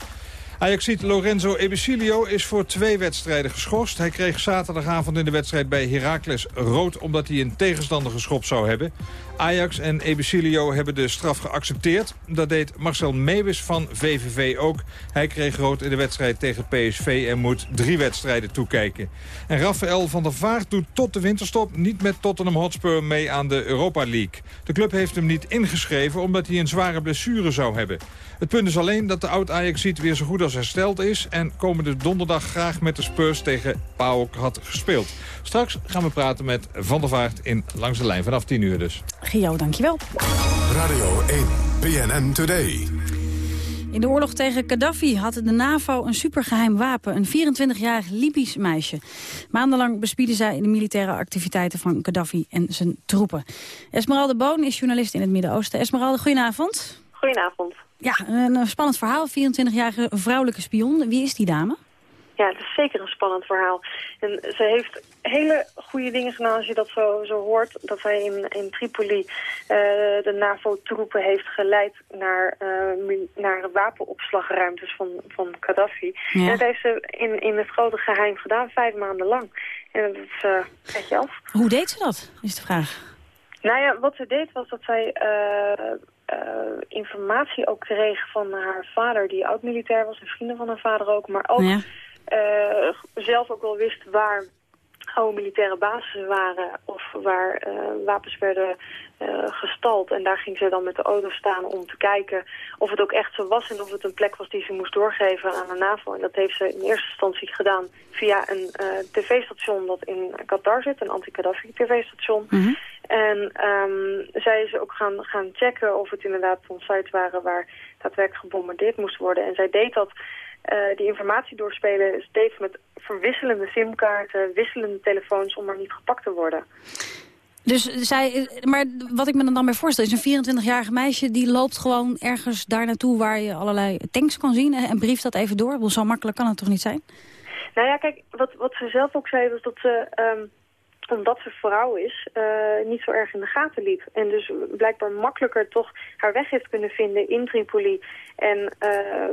Ajaxiet Lorenzo Ebesilio is voor twee wedstrijden geschorst. Hij kreeg zaterdagavond in de wedstrijd bij Heracles rood... omdat hij een tegenstander geschopt zou hebben. Ajax en Ebesilio hebben de straf geaccepteerd. Dat deed Marcel Meewis van VVV ook. Hij kreeg rood in de wedstrijd tegen PSV en moet drie wedstrijden toekijken. En Rafael van der Vaart doet tot de winterstop niet met Tottenham Hotspur mee aan de Europa League. De club heeft hem niet ingeschreven omdat hij een zware blessure zou hebben. Het punt is alleen dat de oud-Ajaxiet weer zo goed als hersteld is... en komende donderdag graag met de Spurs tegen PAOK had gespeeld. Straks gaan we praten met Van der Vaart in Langs de Lijn. Vanaf 10 uur dus. Gio, dankjewel. Radio 1, PNN Today. In de oorlog tegen Gaddafi had de NAVO een supergeheim wapen. Een 24-jarig Libisch meisje. Maandenlang bespieden zij de militaire activiteiten van Gaddafi en zijn troepen. Esmeralda Boon is journalist in het Midden-Oosten. Esmeralda, goedenavond. Goedenavond. Ja, een spannend verhaal. 24-jarige vrouwelijke spion. Wie is die dame? Ja, het is zeker een spannend verhaal. En ze heeft hele goede dingen gedaan als je dat zo, zo hoort. Dat zij in, in Tripoli uh, de NAVO-troepen heeft geleid naar, uh, naar wapenopslagruimtes van, van Gaddafi. Ja. En dat heeft ze in, in het grote geheim gedaan, vijf maanden lang. En dat is uh, je af. Hoe deed ze dat, is de vraag. Nou ja, wat ze deed was dat zij uh, informatie ook kreeg van haar vader, die oud-militair was, en vrienden van haar vader ook, maar ook ja. uh, zelf ook wel wist waar oude militaire bases waren of waar wapens werden gestald. En daar ging ze dan met de auto staan om te kijken of het ook echt zo was en of het een plek was die ze moest doorgeven aan de NAVO. En dat heeft ze in eerste instantie gedaan via een tv-station dat in Qatar zit, een anti-Gaddafi tv-station. Mm -hmm. En um, zij is ook gaan, gaan checken of het inderdaad van sites waren waar daadwerkelijk gebombardeerd moest worden. En zij deed dat, uh, die informatie doorspelen, steeds met verwisselende simkaarten, wisselende telefoons om maar niet gepakt te worden. Dus zij, maar wat ik me dan bij voorstel is een 24-jarige meisje die loopt gewoon ergens daar naartoe waar je allerlei tanks kan zien en brieft dat even door. Zo makkelijk kan het toch niet zijn? Nou ja, kijk, wat, wat ze zelf ook zei was dat ze... Um, omdat ze vrouw is, uh, niet zo erg in de gaten liep. En dus blijkbaar makkelijker toch haar weg heeft kunnen vinden in Tripoli. En uh,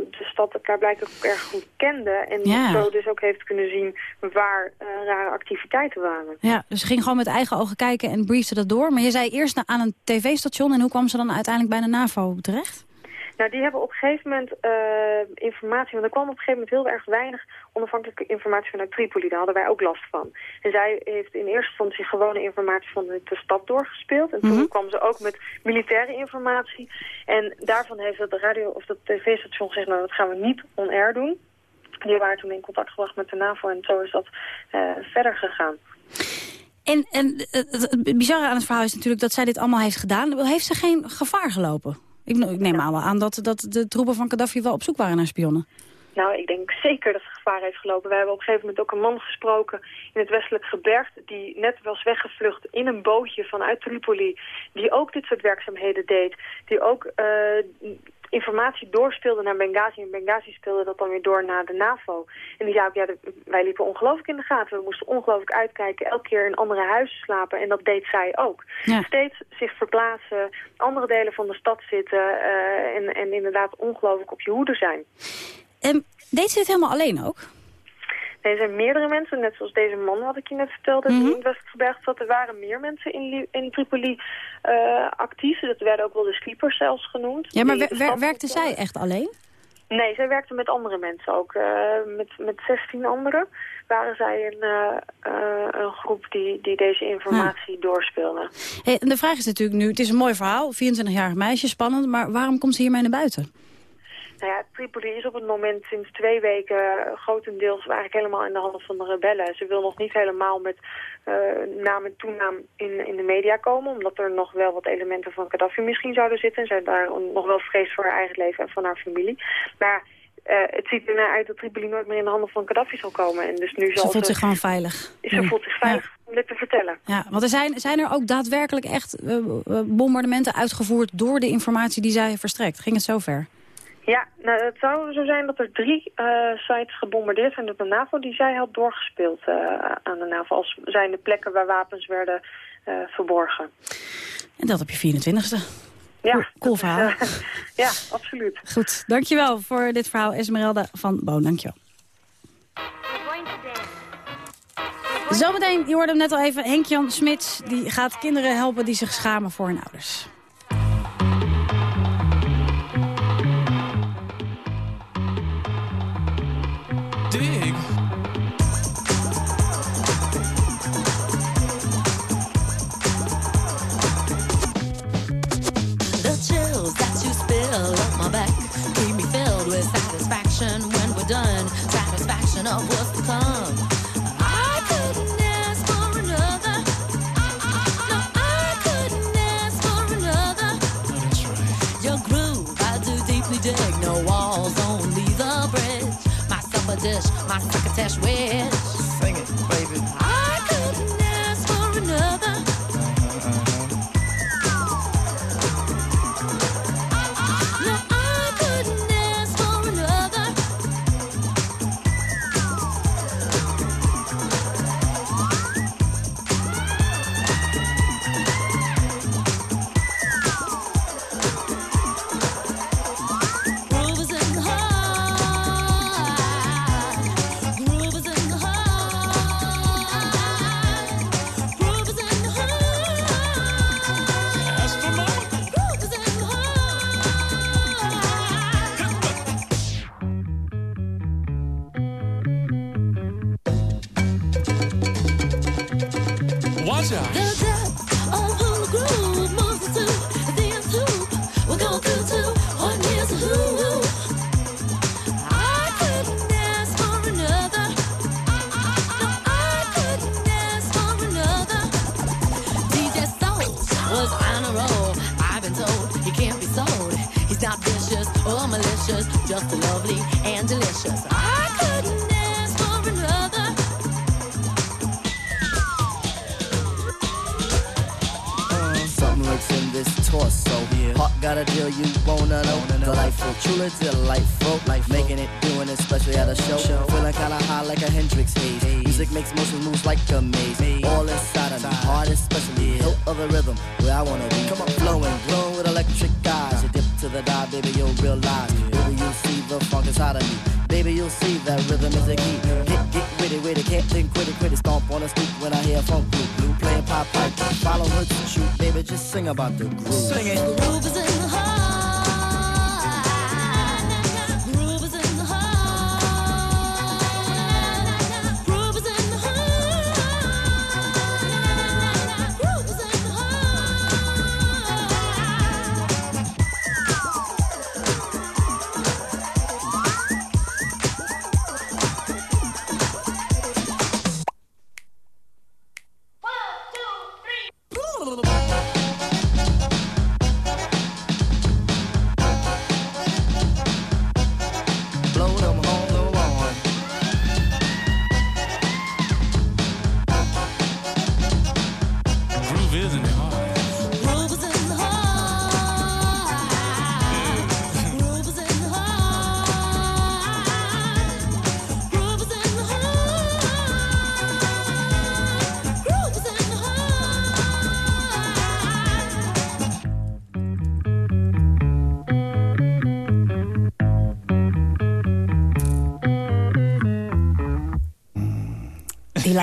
de stad elkaar blijkbaar ook erg goed kende. En ja. zo dus ook heeft kunnen zien waar uh, rare activiteiten waren. Ja, dus ze ging gewoon met eigen ogen kijken en briefde dat door. Maar je zei eerst aan een tv-station. En hoe kwam ze dan uiteindelijk bij de NAVO terecht? Nou, die hebben op een gegeven moment uh, informatie, want er kwam op een gegeven moment heel erg weinig onafhankelijke informatie vanuit Tripoli. Daar hadden wij ook last van. En zij heeft in eerste instantie gewone informatie van de, stad doorgespeeld. En toen mm -hmm. kwam ze ook met militaire informatie. En daarvan heeft dat de radio of dat tv-station gezegd, nou dat gaan we niet on-air doen. Die waren toen in contact gebracht met de NAVO en zo is dat uh, verder gegaan. En, en het bizarre aan het verhaal is natuurlijk dat zij dit allemaal heeft gedaan. Heeft ze geen gevaar gelopen? Ik, neem ja. aan dat, dat de troepen van Gaddafi wel op zoek waren naar spionnen. Nou, ik denk zeker dat ze gevaar heeft gelopen. We hebben op een gegeven moment ook een man gesproken in het westelijk gebergte... die net was weggevlucht in een bootje vanuit Tripoli... die ook dit soort werkzaamheden deed. Die ook uh, informatie doorspeelde naar Benghazi. En Benghazi speelde dat dan weer door naar de NAVO. En die zei ook, ja, wij liepen ongelooflijk in de gaten. We moesten ongelooflijk uitkijken, elke keer in andere huizen slapen. En dat deed zij ook. Steeds zich verplaatsen, andere delen van de stad zitten... en, en inderdaad ongelooflijk op je hoede zijn. En deed ze het helemaal alleen ook? Nee, er zijn meerdere mensen, net zoals deze man wat ik je net vertelde, die mhm. in het Westgebergte zat. Er waren meer mensen in, in Tripoli uh, actief. Dat werden ook wel de sleepers zelfs genoemd. Ja, maar werkte zij echt alleen? Nee, zij werkte met andere mensen ook. Uh, met, met 16 anderen waren zij een, uh, een groep die, die deze informatie doorspeelde. Hey, en de vraag is natuurlijk nu, het is een mooi verhaal, 24-jarig meisje, spannend, maar waarom komt ze hiermee naar buiten? Nou ja, Tripoli is op het moment sinds twee weken grotendeels eigenlijk helemaal in de handen van de rebellen. Ze wil nog niet helemaal met uh, naam en toenaam in, in de media komen, omdat er nog wel wat elementen van Gaddafi misschien zouden zitten. En zij daar nog wel vrees voor haar eigen leven en van haar familie. Maar uh, het ziet er naar uit dat Tripoli nooit meer in de handen van Gaddafi zal komen. En dus nu zal ze voelt zich gewoon veilig. Ze voelt zich veilig om dit te vertellen. Ja, want er zijn, zijn er ook daadwerkelijk echt uh, bombardementen uitgevoerd door de informatie die zij verstrekt? Ging het zover? Ja, nou, het zou zo zijn dat er drie uh, sites gebombardeerd zijn door de NAVO... die zij had doorgespeeld uh, aan de NAVO... als zijn de plekken waar wapens werden uh, verborgen. En dat op je 24e. Ja, cool verhaal. [laughs] ja, absoluut. Goed, dankjewel voor dit verhaal, Esmeralda van Boon. Dankjewel. Zometeen, je hoorde hem net al even, Henk-Jan Smits... die gaat kinderen helpen die zich schamen voor hun ouders. Dish, my crocketesh wish.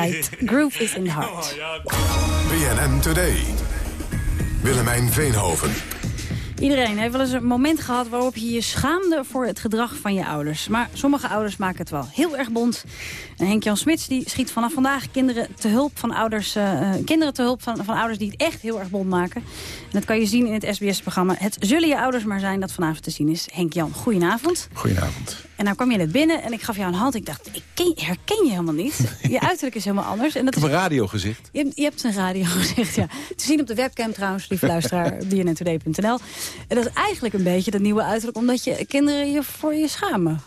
Delight. [laughs] Groove is in the heart. BNN Today. Willemijn Veenhoven. Iedereen heeft wel eens een moment gehad waarop je je schaamde voor het gedrag van je ouders. Maar sommige ouders maken het wel heel erg bond. En Henk-Jan Smits die schiet vanaf vandaag kinderen te hulp van ouders, eh, eh, kinderen te hulp van, van ouders die het echt heel erg bond maken. En dat kan je zien in het SBS-programma Het Zullen Je Ouders Maar Zijn, dat vanavond te zien is. Henk-Jan, goedenavond. Goedenavond. En nou kwam je net binnen en ik gaf jou een hand. Ik dacht, ik ken, herken je helemaal niet. Je [laughs] uiterlijk is helemaal anders. En dat Ik heb is een radiogezicht. je, hebt- je hebt een radiogezicht, ja. Te zien op de webcam trouwens, lieve luisteraar, [laughs] bnntoday.nl. En dat is eigenlijk een beetje dat nieuwe uiterlijk... omdat je kinderen je voor je schamen.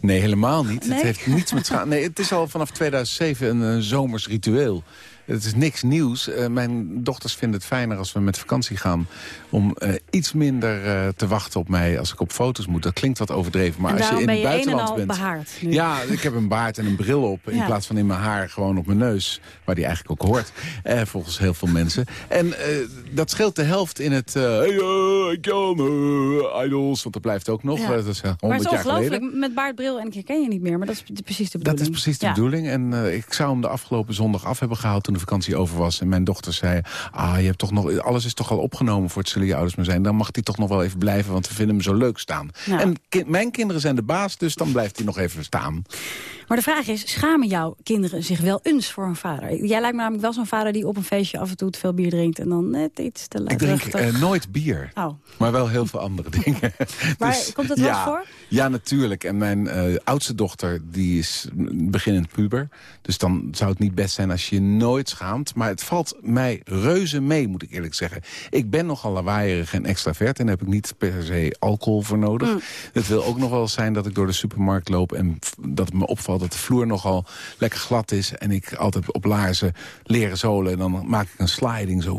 Nee, helemaal niet. Nee? Het heeft niets met schaam. Nee, het is al vanaf 2007 een eh, zomers ritueel. Het is niks nieuws. Eh, mijn dochters vinden het fijner als we met vakantie gaan... om eh, iets minder eh, te wachten op mij als ik op foto's moet. Dat klinkt wat overdreven, maar als je in het buitenland bent... behaard. Ja, ik heb een baard en een bril op. In Ja. plaats van in mijn haar gewoon op mijn neus. Waar die eigenlijk ook hoort. Volgens heel veel mensen. En dat scheelt de helft in het... hey, ik kan, idols. Want dat blijft ook nog. Ja. Dat is eh, maar 100 het is ongelooflijk, met baardbril en ik herken je niet meer. Maar dat is precies de Dat bedoeling. is precies de Ja. bedoeling. En ik zou hem de afgelopen zondag af hebben gehaald toen de vakantie over was. En mijn dochter zei, ah, je hebt toch nog, alles is toch al opgenomen voor het zullen je ouders maar zijn. Dan mag hij toch nog wel even blijven, want we vinden hem zo leuk staan. Ja. En ki- mijn kinderen zijn de baas, dus dan blijft hij nog even staan. Maar de vraag is, schamen jouw kinderen zich wel eens voor hun vader? Jij lijkt me namelijk wel zo'n vader die op een feestje af en toe te veel bier drinkt... en dan net iets te Ik drink eh, nooit bier. Oh. Maar wel heel veel andere [laughs] dingen. Maar komt het wel ja, voor? Ja, natuurlijk. En mijn eh, oudste dochter, die is beginnend puber. Dus dan zou het niet best zijn als je je nooit schaamt. Maar het valt mij reuze mee, moet ik eerlijk zeggen. Ik ben nogal lawaaierig en extravert. En daar heb ik niet per se alcohol voor nodig. Mm. Het wil ook nog wel zijn dat ik door de supermarkt loop... en dat het me opvalt dat de vloer nogal lekker glad is... en ik altijd op laarzen leren zolen. En dan maak ik een sliding zo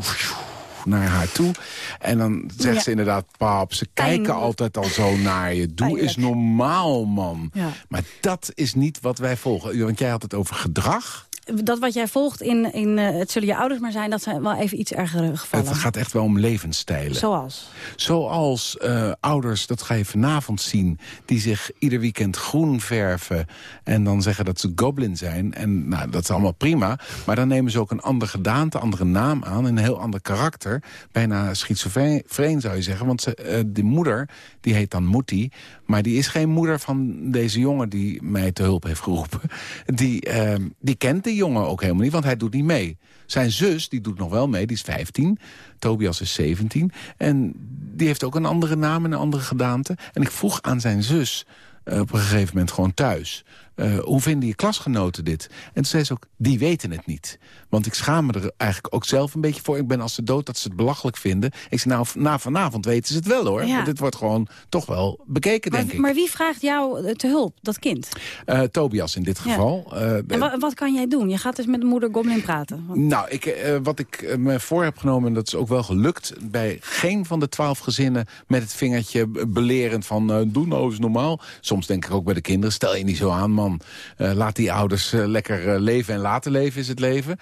naar haar toe. En dan zegt Ja. ze inderdaad, pap, ze kijken altijd al zo naar je. Doe Pijnlijk. eens normaal, man. Ja. Maar dat is niet wat wij volgen. Want jij had het over gedrag. Dat wat jij volgt in, in eh, het zullen je ouders maar zijn... dat zijn wel even iets ergere gevallen. Het gaat echt wel om levensstijlen. Zoals? Zoals eh, ouders, dat ga je vanavond zien... die zich ieder weekend groen verven... en dan zeggen dat ze goblin zijn. En nou, dat is allemaal prima. Maar dan nemen ze ook een andere gedaante, andere naam aan... een heel ander karakter. Bijna schizofreen zou je zeggen. Want ze, eh, de moeder, die heet dan Moetie... maar die is geen moeder van deze jongen die mij te hulp heeft geroepen. Die, eh, die kent die jongen ook helemaal niet, want hij doet niet mee. Zijn zus, die doet nog wel mee, die is 15. Tobias is 17. En die heeft ook een andere naam en een andere gedaante. En ik vroeg aan zijn zus eh, op een gegeven moment gewoon thuis... eh, hoe vinden je klasgenoten dit? En toen zei ze ook, die weten het niet. Want ik schaam me er eigenlijk ook zelf een beetje voor. Ik ben als ze dood dat ze het belachelijk vinden. Ik zei, nou, na vanavond weten ze het wel hoor. Ja. Dit wordt gewoon toch wel bekeken, denk ik. maar wie vraagt jou eh, te hulp, dat kind? Eh, Tobias in dit Ja. geval. Eh, En wa- wat kan jij doen? Je gaat dus met de moeder Goblin praten. Nou, ik, wat ik me voor heb genomen, en dat is ook wel gelukt... bij geen van de twaalf gezinnen met het vingertje belerend van... doe nou eens normaal. Soms denk ik ook bij de kinderen, stel je niet zo aan, man. Eh, laat die ouders eh, lekker eh, leven en laten leven is het leven.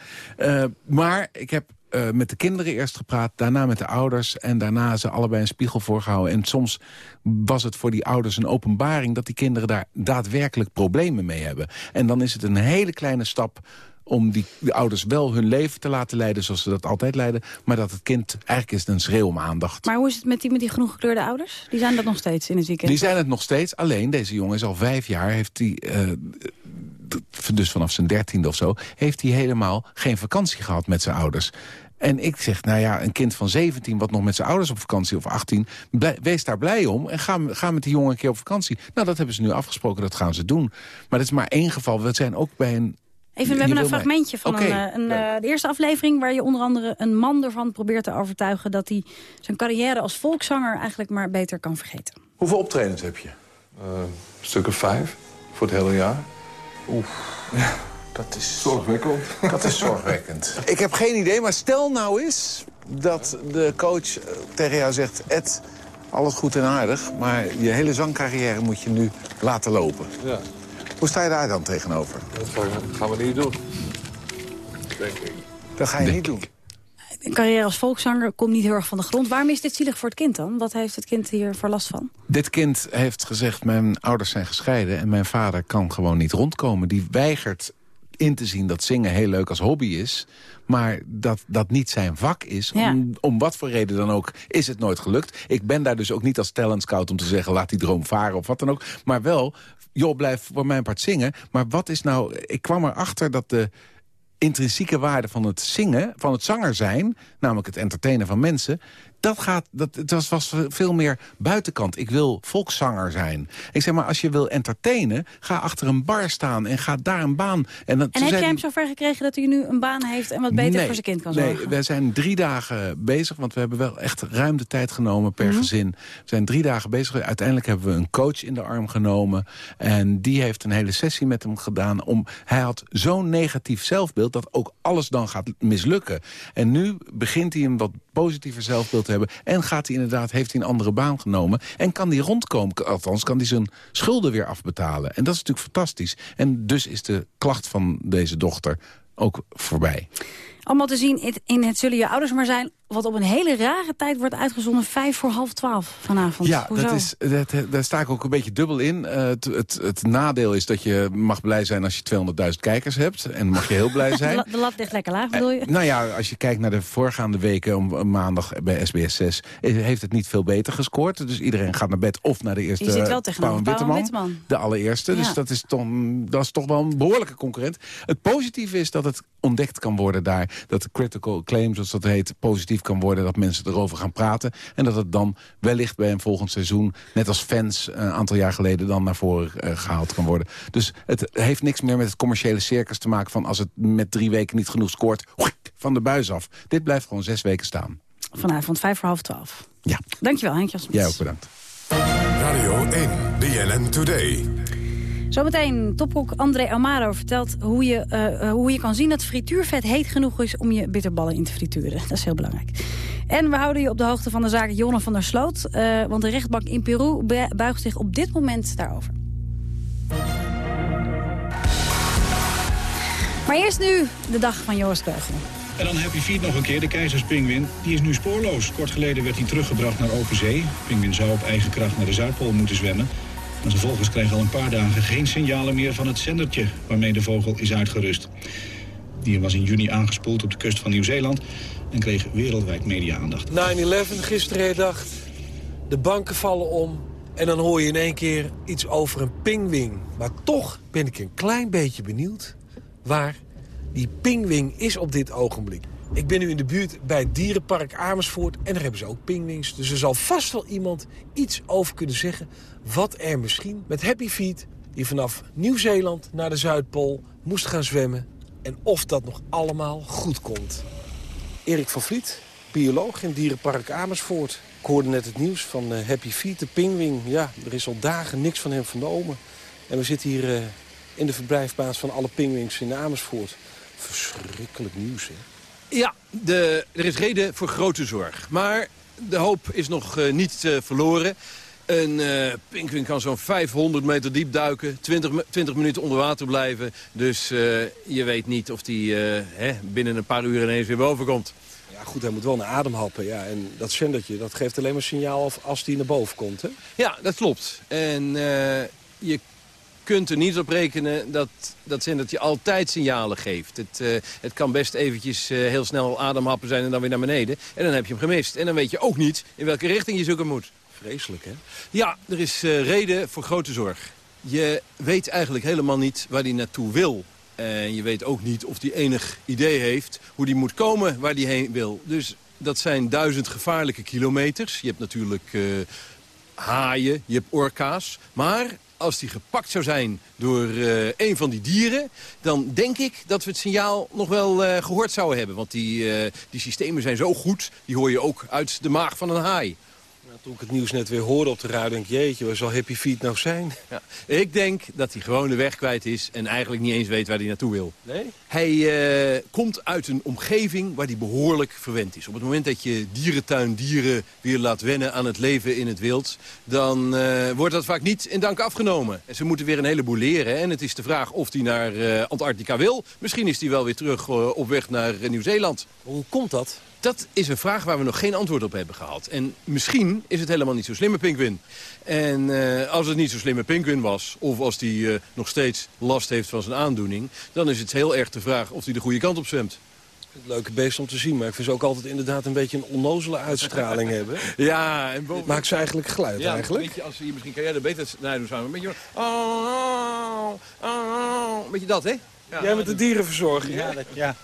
Maar ik heb met de kinderen eerst gepraat, daarna met de ouders... en daarna ze allebei een spiegel voorgehouden. En soms was het voor die ouders een openbaring... dat die kinderen daar daadwerkelijk problemen mee hebben. En dan is het een hele kleine stap om die, die ouders wel hun leven te laten leiden... zoals ze dat altijd leiden, maar dat het kind... eigenlijk is een schreeuw om aandacht. Maar hoe is het met die, met die groen gekleurde ouders? Die zijn dat nog steeds in het weekend. Die zijn het nog steeds. Alleen, deze jongen is al vijf jaar, heeft hij... eh, dus vanaf zijn dertiende of zo... heeft hij helemaal geen vakantie gehad met zijn ouders. En ik zeg, nou ja, een kind van 17 wat nog met zijn ouders op vakantie... of 18, blij- wees daar blij om en ga, ga met die jongen een keer op vakantie. Nou, dat hebben ze nu afgesproken, dat gaan ze doen. Maar dat is maar één geval. We zijn ook bij een... Even, we hebben een fragmentje van een, eh, een, eh, de eerste aflevering... waar je onder andere een man ervan probeert te overtuigen... dat hij zijn carrière als volkszanger eigenlijk maar beter kan vergeten. Hoeveel optredens heb je? een stuk of vijf voor het hele jaar. Oeh. Ja, dat is... Zorgwekkend. Dat is zorgwekkend. [laughs] Ik heb geen idee, maar stel nou eens dat de coach eh, tegen jou zegt... Ed, alles goed en aardig, maar je hele zangcarrière moet je nu laten lopen. Ja, Hoe sta je daar dan tegenover? dat gaan we, niet doen. Denk ik. Dat ga je niet doen. Een carrière als volkszanger komt niet heel erg van de grond. Waarom is dit zielig voor het kind dan? Wat heeft het kind hier voor last van? Dit kind heeft gezegd, mijn ouders zijn gescheiden... en mijn vader kan gewoon niet rondkomen. Die weigert in te zien dat zingen heel leuk als hobby is... maar dat dat niet zijn vak is. Ja. Om, om wat voor reden dan ook is het nooit gelukt. Ik ben daar dus ook niet als talent scout om te zeggen... laat die droom varen of wat dan ook. Maar wel, joh, blijf voor mijn part zingen. Maar wat is nou... Ik kwam erachter dat de intrinsieke waarde van het zingen, van het zanger zijn... namelijk het entertainen van mensen... dat, gaat, dat het was, was veel meer buitenkant. Ik wil volkszanger zijn. Ik zeg maar, als je wil entertainen... ga achter een bar staan en ga daar een baan. En, dat, En heb jij hem zover gekregen dat hij nu een baan heeft... en wat beter voor zijn kind kan zorgen? Nee, wij zijn drie dagen bezig, want we hebben wel echt ruim de tijd genomen per Mhm. gezin. We zijn drie dagen bezig. Uiteindelijk hebben we een coach in de arm genomen. En die heeft een hele sessie met hem gedaan. Om, hij had zo'n negatief zelfbeeld dat ook alles dan gaat mislukken. En nu begint hij een wat positiever zelfbeeld hebben. En gaat hij inderdaad, heeft hij een andere baan genomen. En kan hij rondkomen, althans kan hij zijn schulden weer afbetalen. En dat is natuurlijk fantastisch. En dus is de klacht van deze dochter ook voorbij. Allemaal te zien in Het Zullen Je Ouders Maar Zijn... wat op een hele rare tijd wordt uitgezonden. Vijf voor half twaalf vanavond. Ja, Hoezo? dat is, dat, daar sta ik ook een beetje dubbel in. Eh, het, het, het nadeel is dat je mag blij zijn als je 200.000 kijkers hebt. En mag je heel blij [laughs] zijn. de lat ligt lekker laag, bedoel je? Nou ja, als je kijkt naar de voorgaande weken om maandag bij SBS 6... eh, heeft het niet veel beter gescoord. Dus iedereen gaat naar bed of naar de eerste Je zit wel tegenover Witteman. De allereerste. Ja. Dus dat is, toch, dat is toch wel een behoorlijke concurrent. Het positieve is dat het ontdekt kan worden daar. Dat de critical acclaim, zoals dat heet, positief kan worden. Dat mensen erover gaan praten. En dat het dan wellicht bij een volgend seizoen... net als fans een aantal jaar geleden dan naar voren eh, gehaald kan worden. Dus het heeft niks meer met het commerciële circus te maken... van als het met drie weken niet genoeg scoort, van de buis af. Dit blijft gewoon zes weken staan. Vanavond vijf voor half twaalf. Ja. Dankjewel, Henk Jasmins. Jij ook bedankt. Radio 1, BNN Today. Zometeen topkok André Amaro vertelt hoe je, eh, eh, hoe je kan zien dat frituurvet heet genoeg is om je bitterballen in te frituren. Dat is heel belangrijk. En we houden je op de hoogte van de zaak Jonne van der Sloot. eh, want de rechtbank in Peru bu- buigt zich op dit moment daarover. Maar eerst nu de dag van Joost Keugel. En dan Happy Feet nog een keer, de keizerspingwin. Die is nu spoorloos. Kort geleden werd hij teruggebracht naar open zee. Pingwin zou op eigen kracht naar de Zuidpool moeten zwemmen. Maar zijn kregen al een paar dagen geen signalen meer van het zendertje... waarmee de vogel is uitgerust. Dier was in juni aangespoeld op de kust van Nieuw-Zeeland... en kreeg wereldwijd media-aandacht. 9-11 gisteren. De banken vallen om. En dan hoor je in één keer iets over een pingwing. Maar toch ben ik een klein beetje benieuwd waar die pingwing is op dit ogenblik. Ik ben nu in de buurt bij het dierenpark Amersfoort en daar hebben ze ook pingwings. Dus er zal vast wel iemand iets over kunnen zeggen wat er misschien met Happy Feet... die vanaf Nieuw-Zeeland naar de Zuidpool moest gaan zwemmen... en of dat nog allemaal goed komt. Erik van Vliet, bioloog in dierenpark Amersfoort. Ik hoorde net het nieuws van eh, Happy Feet, de pingwing. Ja, er is al dagen niks van hem vernomen. En we zitten hier eh, in de verblijfplaats van alle pingwings in Amersfoort. Verschrikkelijk nieuws, hè? Ja, de, er is reden voor grote zorg. Maar de hoop is nog eh, niet eh, verloren. Een pinguïn kan zo'n 500 meter diep duiken, 20, mi- 20 minuten onder water blijven. Dus je weet niet of die hè, binnen een paar uur ineens weer boven komt. Ja, goed, hij moet wel naar adem happen. Ja. En dat zendertje, dat geeft alleen maar signaal als hij naar boven komt, hè? Ja, dat klopt. En je kunt er niet op rekenen dat dat zendertje altijd signalen geeft. Het, eh, het kan best eventjes eh, heel snel ademhappen zijn en dan weer naar beneden. En dan heb je hem gemist. En dan weet je ook niet in welke richting je zoeken moet. Vreselijk, hè? Ja, er is eh, reden voor grote zorg. Je weet eigenlijk helemaal niet waar hij naartoe wil. En je weet ook niet of hij enig idee heeft hoe hij moet komen waar hij heen wil. Dus dat zijn duizend gevaarlijke kilometers. Je hebt natuurlijk haaien, je hebt orka's. Maar als die gepakt zou zijn door eh, een van die dieren... dan denk ik dat we het signaal nog wel eh, gehoord zouden hebben. Want die, eh, die systemen zijn zo goed, die hoor je ook uit de maag van een haai. Nou, toen ik het nieuws net weer hoorde op de radio, denk ik... jeetje, waar zal Happy Feet nou zijn? Ja, ik denk dat hij gewoon de weg kwijt is en eigenlijk niet eens weet waar hij naartoe wil. Nee? Hij eh, komt uit een omgeving waar hij behoorlijk verwend is. Op het moment dat je dierentuindieren weer laat wennen aan het leven in het wild... dan eh, wordt dat vaak niet in dank afgenomen. En ze moeten weer een heleboel leren. En het is de vraag of hij naar eh, Antarctica wil. Misschien is hij wel weer terug op weg naar Nieuw-Zeeland. Hoe komt dat? Dat is een vraag waar we nog geen antwoord op hebben gehad. En misschien is het helemaal niet zo slimme pinguïn. En eh, als het niet zo slimme pinguïn was, of als die eh, nog steeds last heeft van zijn aandoening... dan is het heel erg de vraag of hij de goede kant op zwemt. Het leuke beest om te zien, maar ik vind ze ook altijd inderdaad een beetje een onnozele uitstraling [laughs] hebben. Ja, en boven... Maakt ze eigenlijk geluid Ja, eigenlijk? Een beetje, als je, misschien kan jij dat beter nadoen samen. Een beetje, oh, oh, oh, oh, een beetje dat, hè? Jij met de dierenverzorging, Ja, dat, ja.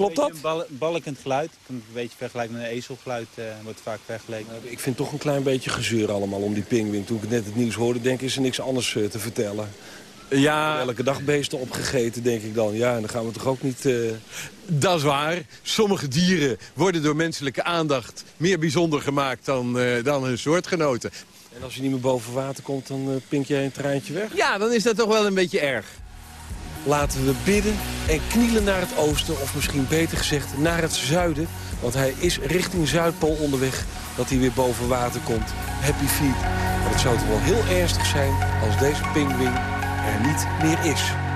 Klopt dat? Een bal, balkend geluid. Een beetje vergelijken met een ezelgeluid. eh, wordt vaak vergeleken. Ik vind toch een klein beetje gezeur allemaal om die pinguïn. Toen ik net het nieuws hoorde, denk ik, is er niks anders eh, te vertellen. Ja. Elke dag beesten opgegeten, denk ik dan. Ja, en dan gaan we toch ook niet... eh, Dat is waar. Sommige dieren worden door menselijke aandacht meer bijzonder gemaakt dan, eh, dan hun soortgenoten. En als je niet meer boven water komt, dan pink jij een treintje weg? Ja, dan is dat toch wel een beetje erg. Laten we bidden en knielen naar het oosten, of misschien beter gezegd naar het zuiden. Want hij is richting Zuidpool onderweg, dat hij weer boven water komt. Happy feet. Maar het zou toch wel heel ernstig zijn als deze pinguïn er niet meer is.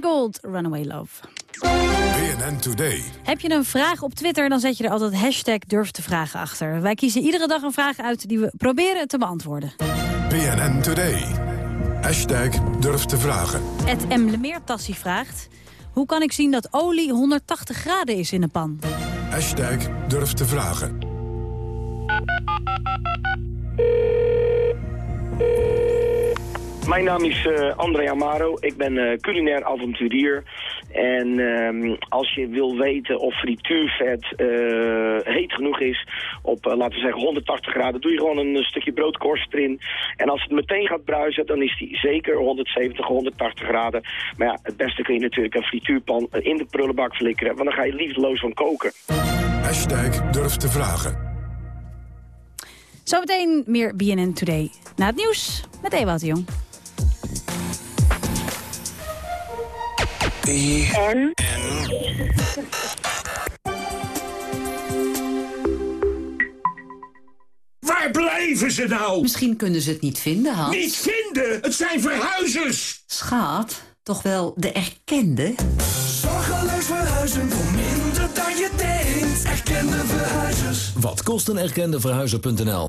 Gold, Runaway Love. BNN Today. Heb je een vraag op Twitter, dan zet je er altijd hashtag durf te vragen achter. Wij kiezen iedere dag een vraag uit die we proberen te beantwoorden. BNN Today. Hashtag durf te vragen. Het M. Lemeer Tassie vraagt... Hoe kan ik zien dat olie 180 graden is in een pan? Hashtag durf te vragen. Mijn naam is eh, André Amaro. Ik ben eh, culinair avonturier. En ehm, als je wil weten of frituurvet eh, heet genoeg is, op laten we zeggen 180 graden, doe je gewoon een, stukje broodkorst erin. En als het meteen gaat bruisen, dan is die zeker 170, 180 graden. Maar ja, het beste kun je natuurlijk een frituurpan in de prullenbak flikkeren, want dan ga je liefdeloos van koken. Hashtag durf te vragen. Zometeen meer BNN Today. Na het nieuws met Ewout de Jong. En? Waar blijven ze nou? Misschien kunnen ze het niet vinden, Hans. Niet vinden! Het zijn verhuizers! Schat, toch wel de erkende? Zorgeloos verhuizen voor minder dan je denkt. Erkende verhuizers. Wat kost een erkende verhuizer.nl?